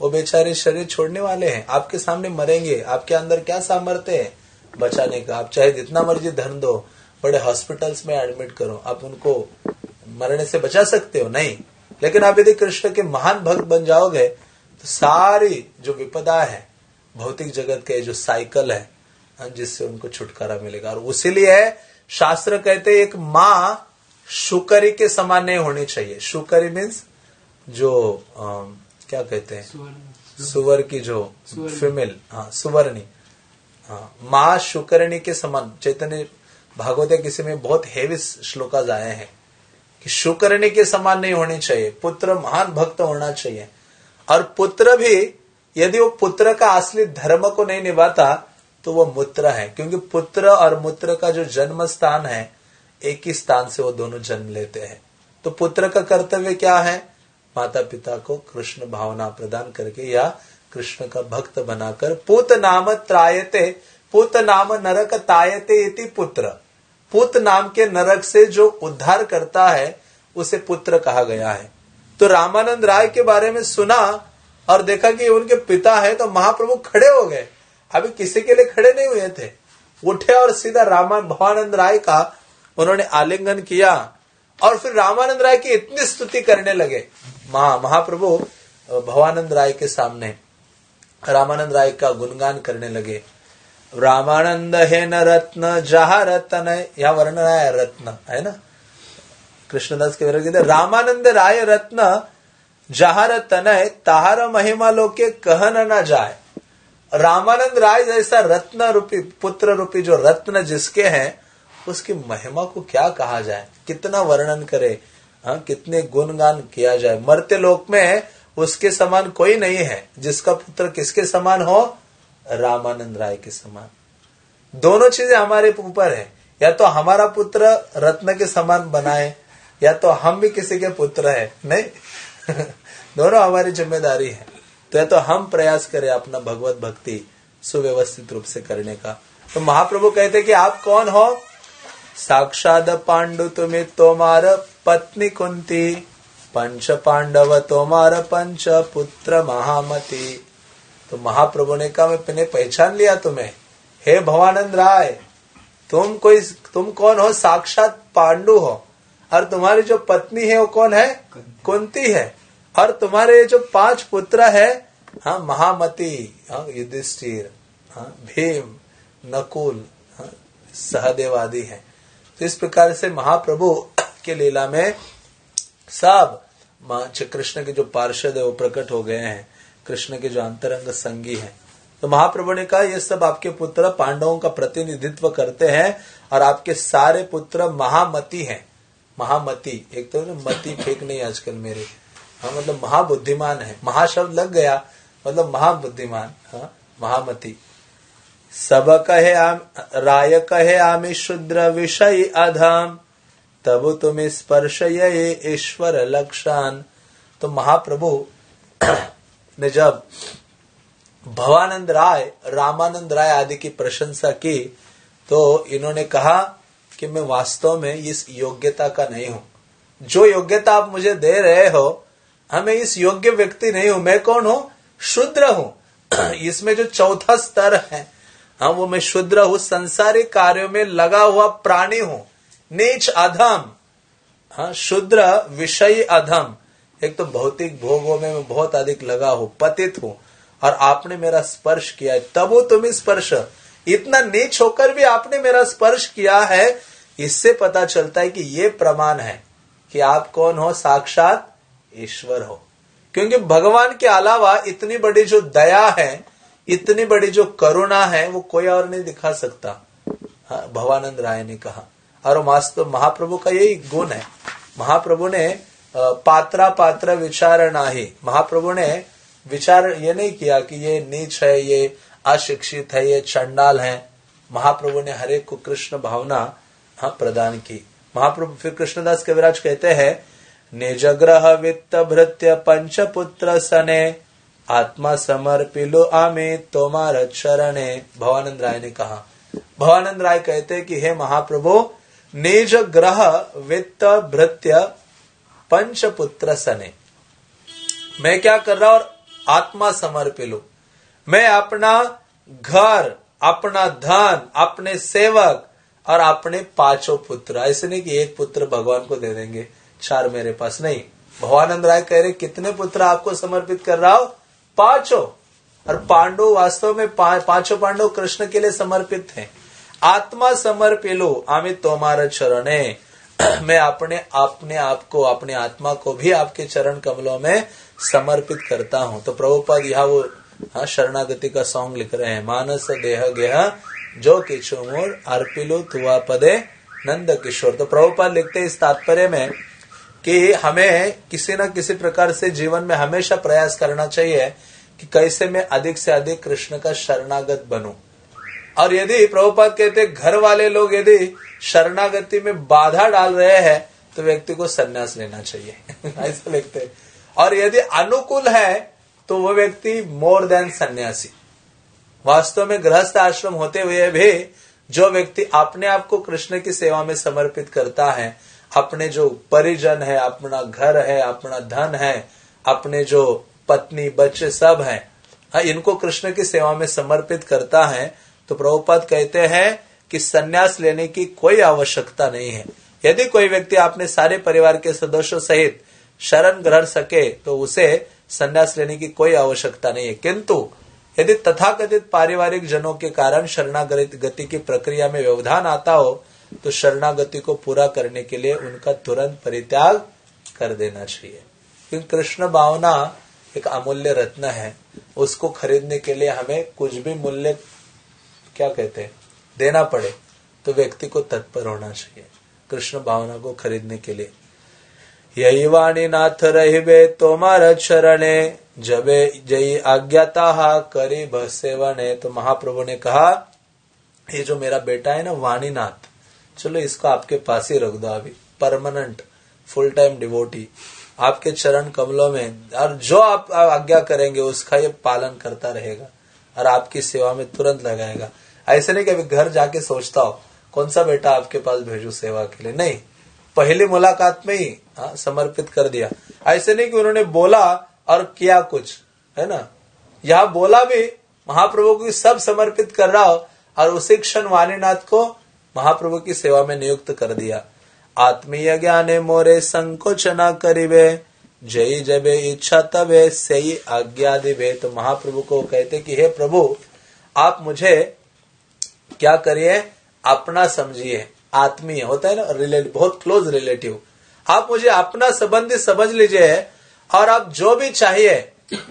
S1: वो बेचारे शरीर छोड़ने वाले हैं, आपके सामने मरेंगे, आपके अंदर क्या सामर्थ्य है? बचाने का, आप चाहे जितना मर्ज़ी धन दो, बड़े हॉस्पिटल्स में एडमिट करो, आप उनको मरने से बचा सकते हो, नहीं। लेकिन आप यदि कृष्ण के महान भक्त बन जाओगे तो सारी जो विपदा है, भौतिक जगत के जो साइकिल है, जिससे उनको छुटकारा मिलेगा। और उसीलिए शास्त्र कहते एक माँ शुकरी के समान नहीं होनी चाहिए। शुकरी मीन्स जो क्या कहते हैं? सुवर की जो फीमेल हाँ सुवर्णी। हाँ माँ शुकरणी के समान चैतन्य भागवत किसी में बहुत हेवी श्लोकाज आए हैं कि शुकरणी के समान नहीं होनी चाहिए पुत्र महान भक्त होना चाहिए। और पुत्र भी यदि वो पुत्र का असली धर्म को नहीं निभाता तो वो मूत्र है। क्योंकि पुत्र और मूत्र का जो जन्म स्थान है एक ही स्थान से वो दोनों जन्म लेते हैं। तो पुत्र का कर्तव्य क्या है? माता पिता को कृष्ण भावना प्रदान करके या कृष्ण का भक्त बनाकर, पुत नाम त्रायते, पुत नाम नरक तायते इति पुत्र। पुत नाम के नरक से जो उद्धार करता है, उसे पुत्र कहा गया है। तो रामानंद राय के बारे में सुना और देखा कि उनके पिता है तो महाप्रभु खड़े हो गए। अभी किसी के लिए खड़े नहीं हुए थे। उठे और सीधा रामान भवानंद राय का उन्होंने आलिंगन किया और फिर रामानंद राय की इतनी स्तुति करने लगे। महा, महाप्रभु भवानंद राय के सामने रामानंद राय का गुणगान करने लगे। रामानंद है न रत्न जहा रत्न है यह वर्ण है रत्न, है ना? कृष्णदास के कहते रामानंद राय रत्न, जहा रत्न है, ताहार महिमा लोके कहन न जाए रामानंद राय जैसा रत्न रूपी, पुत्र रूपी जो रत्न जिसके हैं, उसकी महिमा को क्या कहा जाए? कितना वर्णन करे? हाँ कितने गुणगान किया जाए। मरते लोक में उसके समान कोई नहीं है। जिसका पुत्र किसके समान हो? रामानंद राय के समान। दोनों चीज़ें हमारे ऊपर है। या तो हमारा पुत्र रत्न के समान बनाए, या तो हम भी किसी के पुत्र है। नहीं? दोनों हमारी ज़िम्मेदारी है। तो या तो हम प्रयास करें अपना भगवत भक्ति सुव्यवस्थित रूप से करने का। तो महाप्रभु कहते कि आप कौन हो? साक्षात पांडु तुम्हें तोमार पत्नी कुंती पंच पांडव तोमार पंच पुत्र महामती। तो महाप्रभु ने कहा मैंने पहचान लिया तुम्हें। हे भवानंद राय तुम कोई तुम कौन हो? साक्षात पांडु हो। और तुम्हारी जो पत्नी है वो कौन है? कुंती है। और तुम्हारे जो पाँच पुत्र है हाँ महामती हाँ युधिष्ठिर हाँ भीम नकुल हाँ, सहदेव आदि है। तो इस प्रकार से महाप्रभु के लीला में सब कृष्ण के जो पार्षद है, वो प्रकट हो गए हैं। कृष्ण के जो अंतरंग संगी हैं। तो महाप्रभु ने कहा, ये सब आपके पुत्र पांडवों का प्रतिनिधित्व करते हैं और आपके सारे पुत्र महामती हैं। महामती, एक तो मती फेंक नहीं आजकल मेरे। हाँ मतलब महाबुद्धिमान है। महाशब्द लग गया मतलब महाबुद्धिमान हाँ महामती। सब कहे आम राय कहे आमी विषय अधम। तब तुम स्पर्श ये ईश्वर लक्षण। तो महाप्रभु, ने जब भवानंद राय, रामानंद राय आदि की प्रशंसा की तो इन्होंने कहा कि मैं वास्तव में इस योग्यता का नहीं हूँ। जो योग्यता आप मुझे दे रहे हो, हमें इस योग्य व्यक्ति नहीं हूँ। मैं कौन हूँ? शुद्र हूँ। इसमें जो चौथा स्तर है हम वो मैं शुद्र हूँ, संसारिक कार्यों में लगा हुआ प्राणी हूँ। नीच अधम। हाँ शुद्र विषय अधम। एक तो भौतिक भोगों में मैं बहुत अधिक लगा हूँ पतित हूँ और आपने मेरा स्पर्श किया है। तब वो तुम स्पर्श। इतना नीच होकर भी आपने मेरा स्पर्श किया है इससे पता चलता है कि ये प्रमाण है कि आप कौन हो? साक्षात ईश्वर हो। क्योंकि भगवान के अलावा इतनी बड़ी जो दया है इतनी बड़ी जो करुणा है वो कोई और नहीं दिखा सकता। हाँ, भवानंद राय ने कहा। और वास्तव महाप्रभु का यही गुण है। महाप्रभु ने पात्रा पात्र विचार नाही महाप्रभु ने विचार ये नहीं किया कि ये नीच है, ये अशिक्षित है, ये चंडाल है। महाप्रभु ने हरेक को कृष्ण भावना हाँ प्रदान की। महाप्रभु फिर कृष्णदास कविराज कहते हैं, निजग्रह वित्त भृत्य पंच पुत्र सने, आत्मा समर्पिलो आमे तोमार चरणे। भवानंद राय ने कहा। भवानंद राय कहते कि, हे महाप्रभु निज ग्रह वित्त भृत्य पंच पुत्र सने। मैं क्या कर रहा और आत्मा समर्पिलो मैं अपना घर, अपना धन, अपने सेवक और अपने पाँचों पुत्र। ऐसे नहीं कि एक पुत्र भगवान को दे देंगे। चार मेरे पास नहीं। भगवानंद राय कह रहे, कितने पुत्र आपको समर्पित कर रहा हो? पाँचों। और पांडव वास्तव में पाँचों पांडव कृष्ण के लिए समर्पित थे आत्मा समर्पिलो आमित तोमार चरण। मैं अपने अपने आप को अपने आत्मा को भी आपके चरण कमलों में समर्पित करता हूँ। तो प्रभुपद यह वो हाँ शरणागति का सॉन्ग लिख रहे हैं। मानस देह गेह, जो किशोर अर्पिलो तुआ पदे, नंद किशोर। तो प्रभुपाद लिखते इस तात्पर्य में कि हमें किसी न किसी प्रकार से जीवन में हमेशा प्रयास करना चाहिए कि कैसे मैं अधिक से अधिक कृष्ण का शरणागत बनूं। और यदि प्रभुपाद कहते घर वाले लोग यदि शरणागति में बाधा डाल रहे हैं तो व्यक्ति को संन्यास लेना चाहिए। ऐसा लिखते हैं। और यदि अनुकूल है तो वो व्यक्ति मोर देन सन्यासी। वास्तव में गृहस्थ आश्रम होते हुए भी जो व्यक्ति अपने आप को कृष्ण की सेवा में समर्पित करता है अपने जो परिजन है अपना घर है अपना धन है अपने जो पत्नी बच्चे सब हैं हाँ, इनको कृष्ण की सेवा में समर्पित करता है तो प्रभुपद कहते हैं कि सन्यास लेने की कोई आवश्यकता नहीं है। यदि कोई व्यक्ति अपने सारे परिवार के सदस्यों सहित शरण ग्रहण सके तो उसे संन्यास लेने की कोई आवश्यकता नहीं है। किंतु यदि तथाकथित पारिवारिक जनों के कारण शरणागत गति की प्रक्रिया में व्यवधान आता हो तो शरणागति को पूरा करने के लिए उनका तुरंत परित्याग कर देना चाहिए। क्योंकि कृष्ण भावना एक अमूल्य रत्न है। उसको खरीदने के लिए हमें कुछ भी मूल्य क्या कहते हैं? देना पड़े तो व्यक्ति को तत्पर होना चाहिए। कृष्ण भावना को खरीदने के लिए। यही वाणी नाथ रहिबे तोमार चरणे, जबे जय आज्ञाता करी सेवने। तो महाप्रभु ने कहा, ये जो मेरा बेटा है ना वाणीनाथ, चलो इसको आपके पास ही रख दो अभी। Permanent full time devotee. आपके चरण कमलों में, और जो आप आज्ञा करेंगे, उसका ये पालन करता रहेगा। और आपकी सेवा में तुरंत लगाएगा। ऐसे नहीं कि अभी घर जाके सोचता हो कौन सा बेटा आपके पास भेजू सेवा के लिए? नहीं। पहली मुलाकात में ही आ, हाँ, समर्पित कर दिया। ऐसे नहीं कि उन्होंने बोला और किया कुछ है ना? यह बोला भी महाप्रभु को सब समर्पित कर रहा हो और उसी क्षण वाणीनाथ को महाप्रभु की सेवा में नियुक्त कर दिया। आत्मीय ज्ञाने मोरे संकोच न करिवे जय जबे इच्छा तबे सही आज्ञा दिवे तो महाप्रभु को कहते कि हे प्रभु आप मुझे क्या करिए? अपना समझिए। आत्मीय, होता है ना? रिलेटिव बहुत क्लोज रिलेटिव आप मुझे अपना संबंधी समझ लीजिए और आप जो भी चाहिए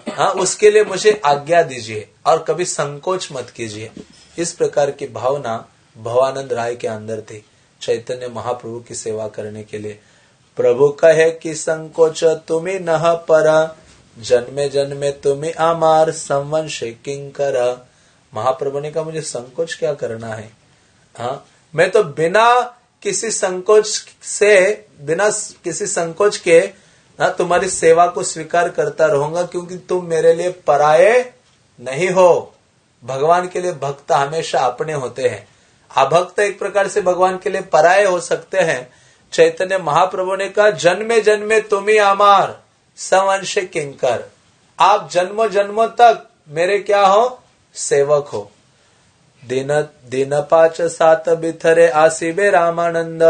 S1: हाँ उसके लिए मुझे आज्ञा दीजिए और कभी संकोच मत कीजिए। इस प्रकार की भावना भवानंद राय के अंदर थी। चैतन्य महाप्रभु की सेवा करने के लिए। प्रभु कहे कि संकोच तुम्हें न पर, जन्मे जन्मे तुम्हें अमार संवंश किंकर। महाप्रभु ने कहा, मुझे संकोच क्या करना है? हाँ मैं तो बिना किसी संकोच से, बिना किसी संकोच के ना तुम्हारी सेवा को स्वीकार करता रहूँगा, क्योंकि तुम मेरे लिए पराये नहीं हो। भगवान के लिए भक्त हमेशा अपने होते हैं। अभक्त एक प्रकार से भगवान के लिए पराये हो सकते हैं। चैतन्य महाप्रभु ने कहा, जन्मे जन्मे तुम्ही अमार, सवंश किंकर। आप जन्मो जन्मो तक मेरे क्या हो? सेवक हो। दिन दिन पाच सात बिथरे आसिबे रामानंद।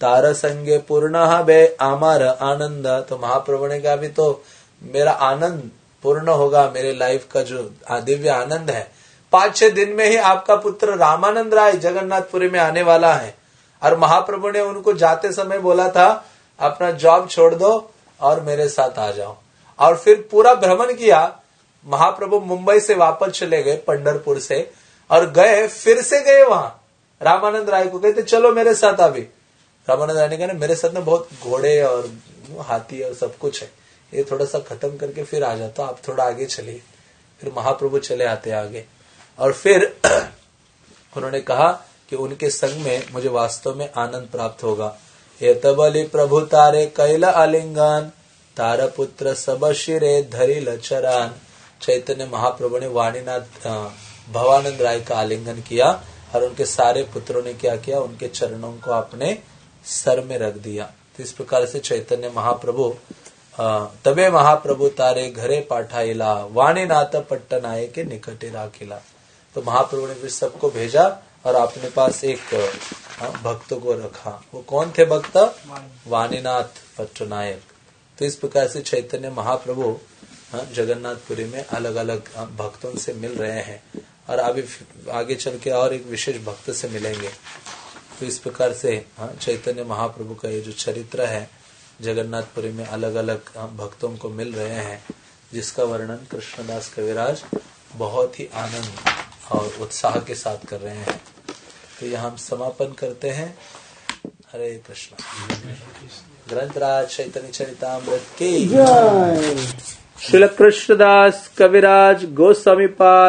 S1: तार संगे पूर्ण बे अमर आनंद। तो महाप्रभु ने कहा भी तो मेरा आनंद पूर्ण होगा, मेरे लाइफ का जो दिव्य आनंद है। पाँच छह दिन में ही आपका पुत्र रामानंद राय जगन्नाथपुरी में आने वाला है। और महाप्रभु ने उनको जाते समय बोला था, अपना जॉब छोड़ दो और मेरे साथ आ जाओ। और फिर पूरा भ्रमण किया महाप्रभु मुंबई से वापस चले गए पंडरपुर से और गए, फिर से गए वहाँ। रामानंद राय को कहते, चलो मेरे साथ अभी रामानंद राय ने कहा मेरे साथ ना बहुत घोड़े और हाथी और सब कुछ है। ये थोड़ा सा खत्म करके फिर आ जाता आप थोड़ा आगे चलिए। फिर महाप्रभु चले आते आगे। और फिर उन्होंने कहा कि उनके संग में मुझे वास्तव में आनंद प्राप्त होगा। ये तबली प्रभु तारे कैला आलिंगन तार पुत्र सब शिरे धरी लचरान चैतन्य महाप्रभु ने वाणीनाथ भवानंद राय का आलिंगन किया और उनके सारे पुत्रों ने क्या किया? उनके चरणों को अपने सर में रख दिया। तो इस प्रकार से चैतन्य महाप्रभु तबे महाप्रभु तारे घरे पाठाइला वाणीनाथ पट्टनाय के निकटे राखिला। तो महाप्रभु ने फिर सबको भेजा और अपने पास एक भक्त को रखा। वो कौन थे भक्त? वाणीनाथ पट्टनायक। तो इस प्रकार से चैतन्य महाप्रभु जगन्नाथपुरी में अलग अलग भक्तों से मिल रहे हैं और अभी आगे चल के और एक विशेष भक्त से मिलेंगे। तो इस प्रकार से चैतन्य महाप्रभु का ये जो चरित्र है जगन्नाथपुरी में अलग अलग भक्तों को मिल रहे हैं जिसका वर्णन कृष्णदास कविराज बहुत ही आनंद और उत्साह के साथ कर रहे हैं। तो यह हम समापन करते हैं। हरे कृष्ण। ग्रंथराज चैतन्य चरितमृत की। श्री कृष्णदास कविराज गोस्वामी पाद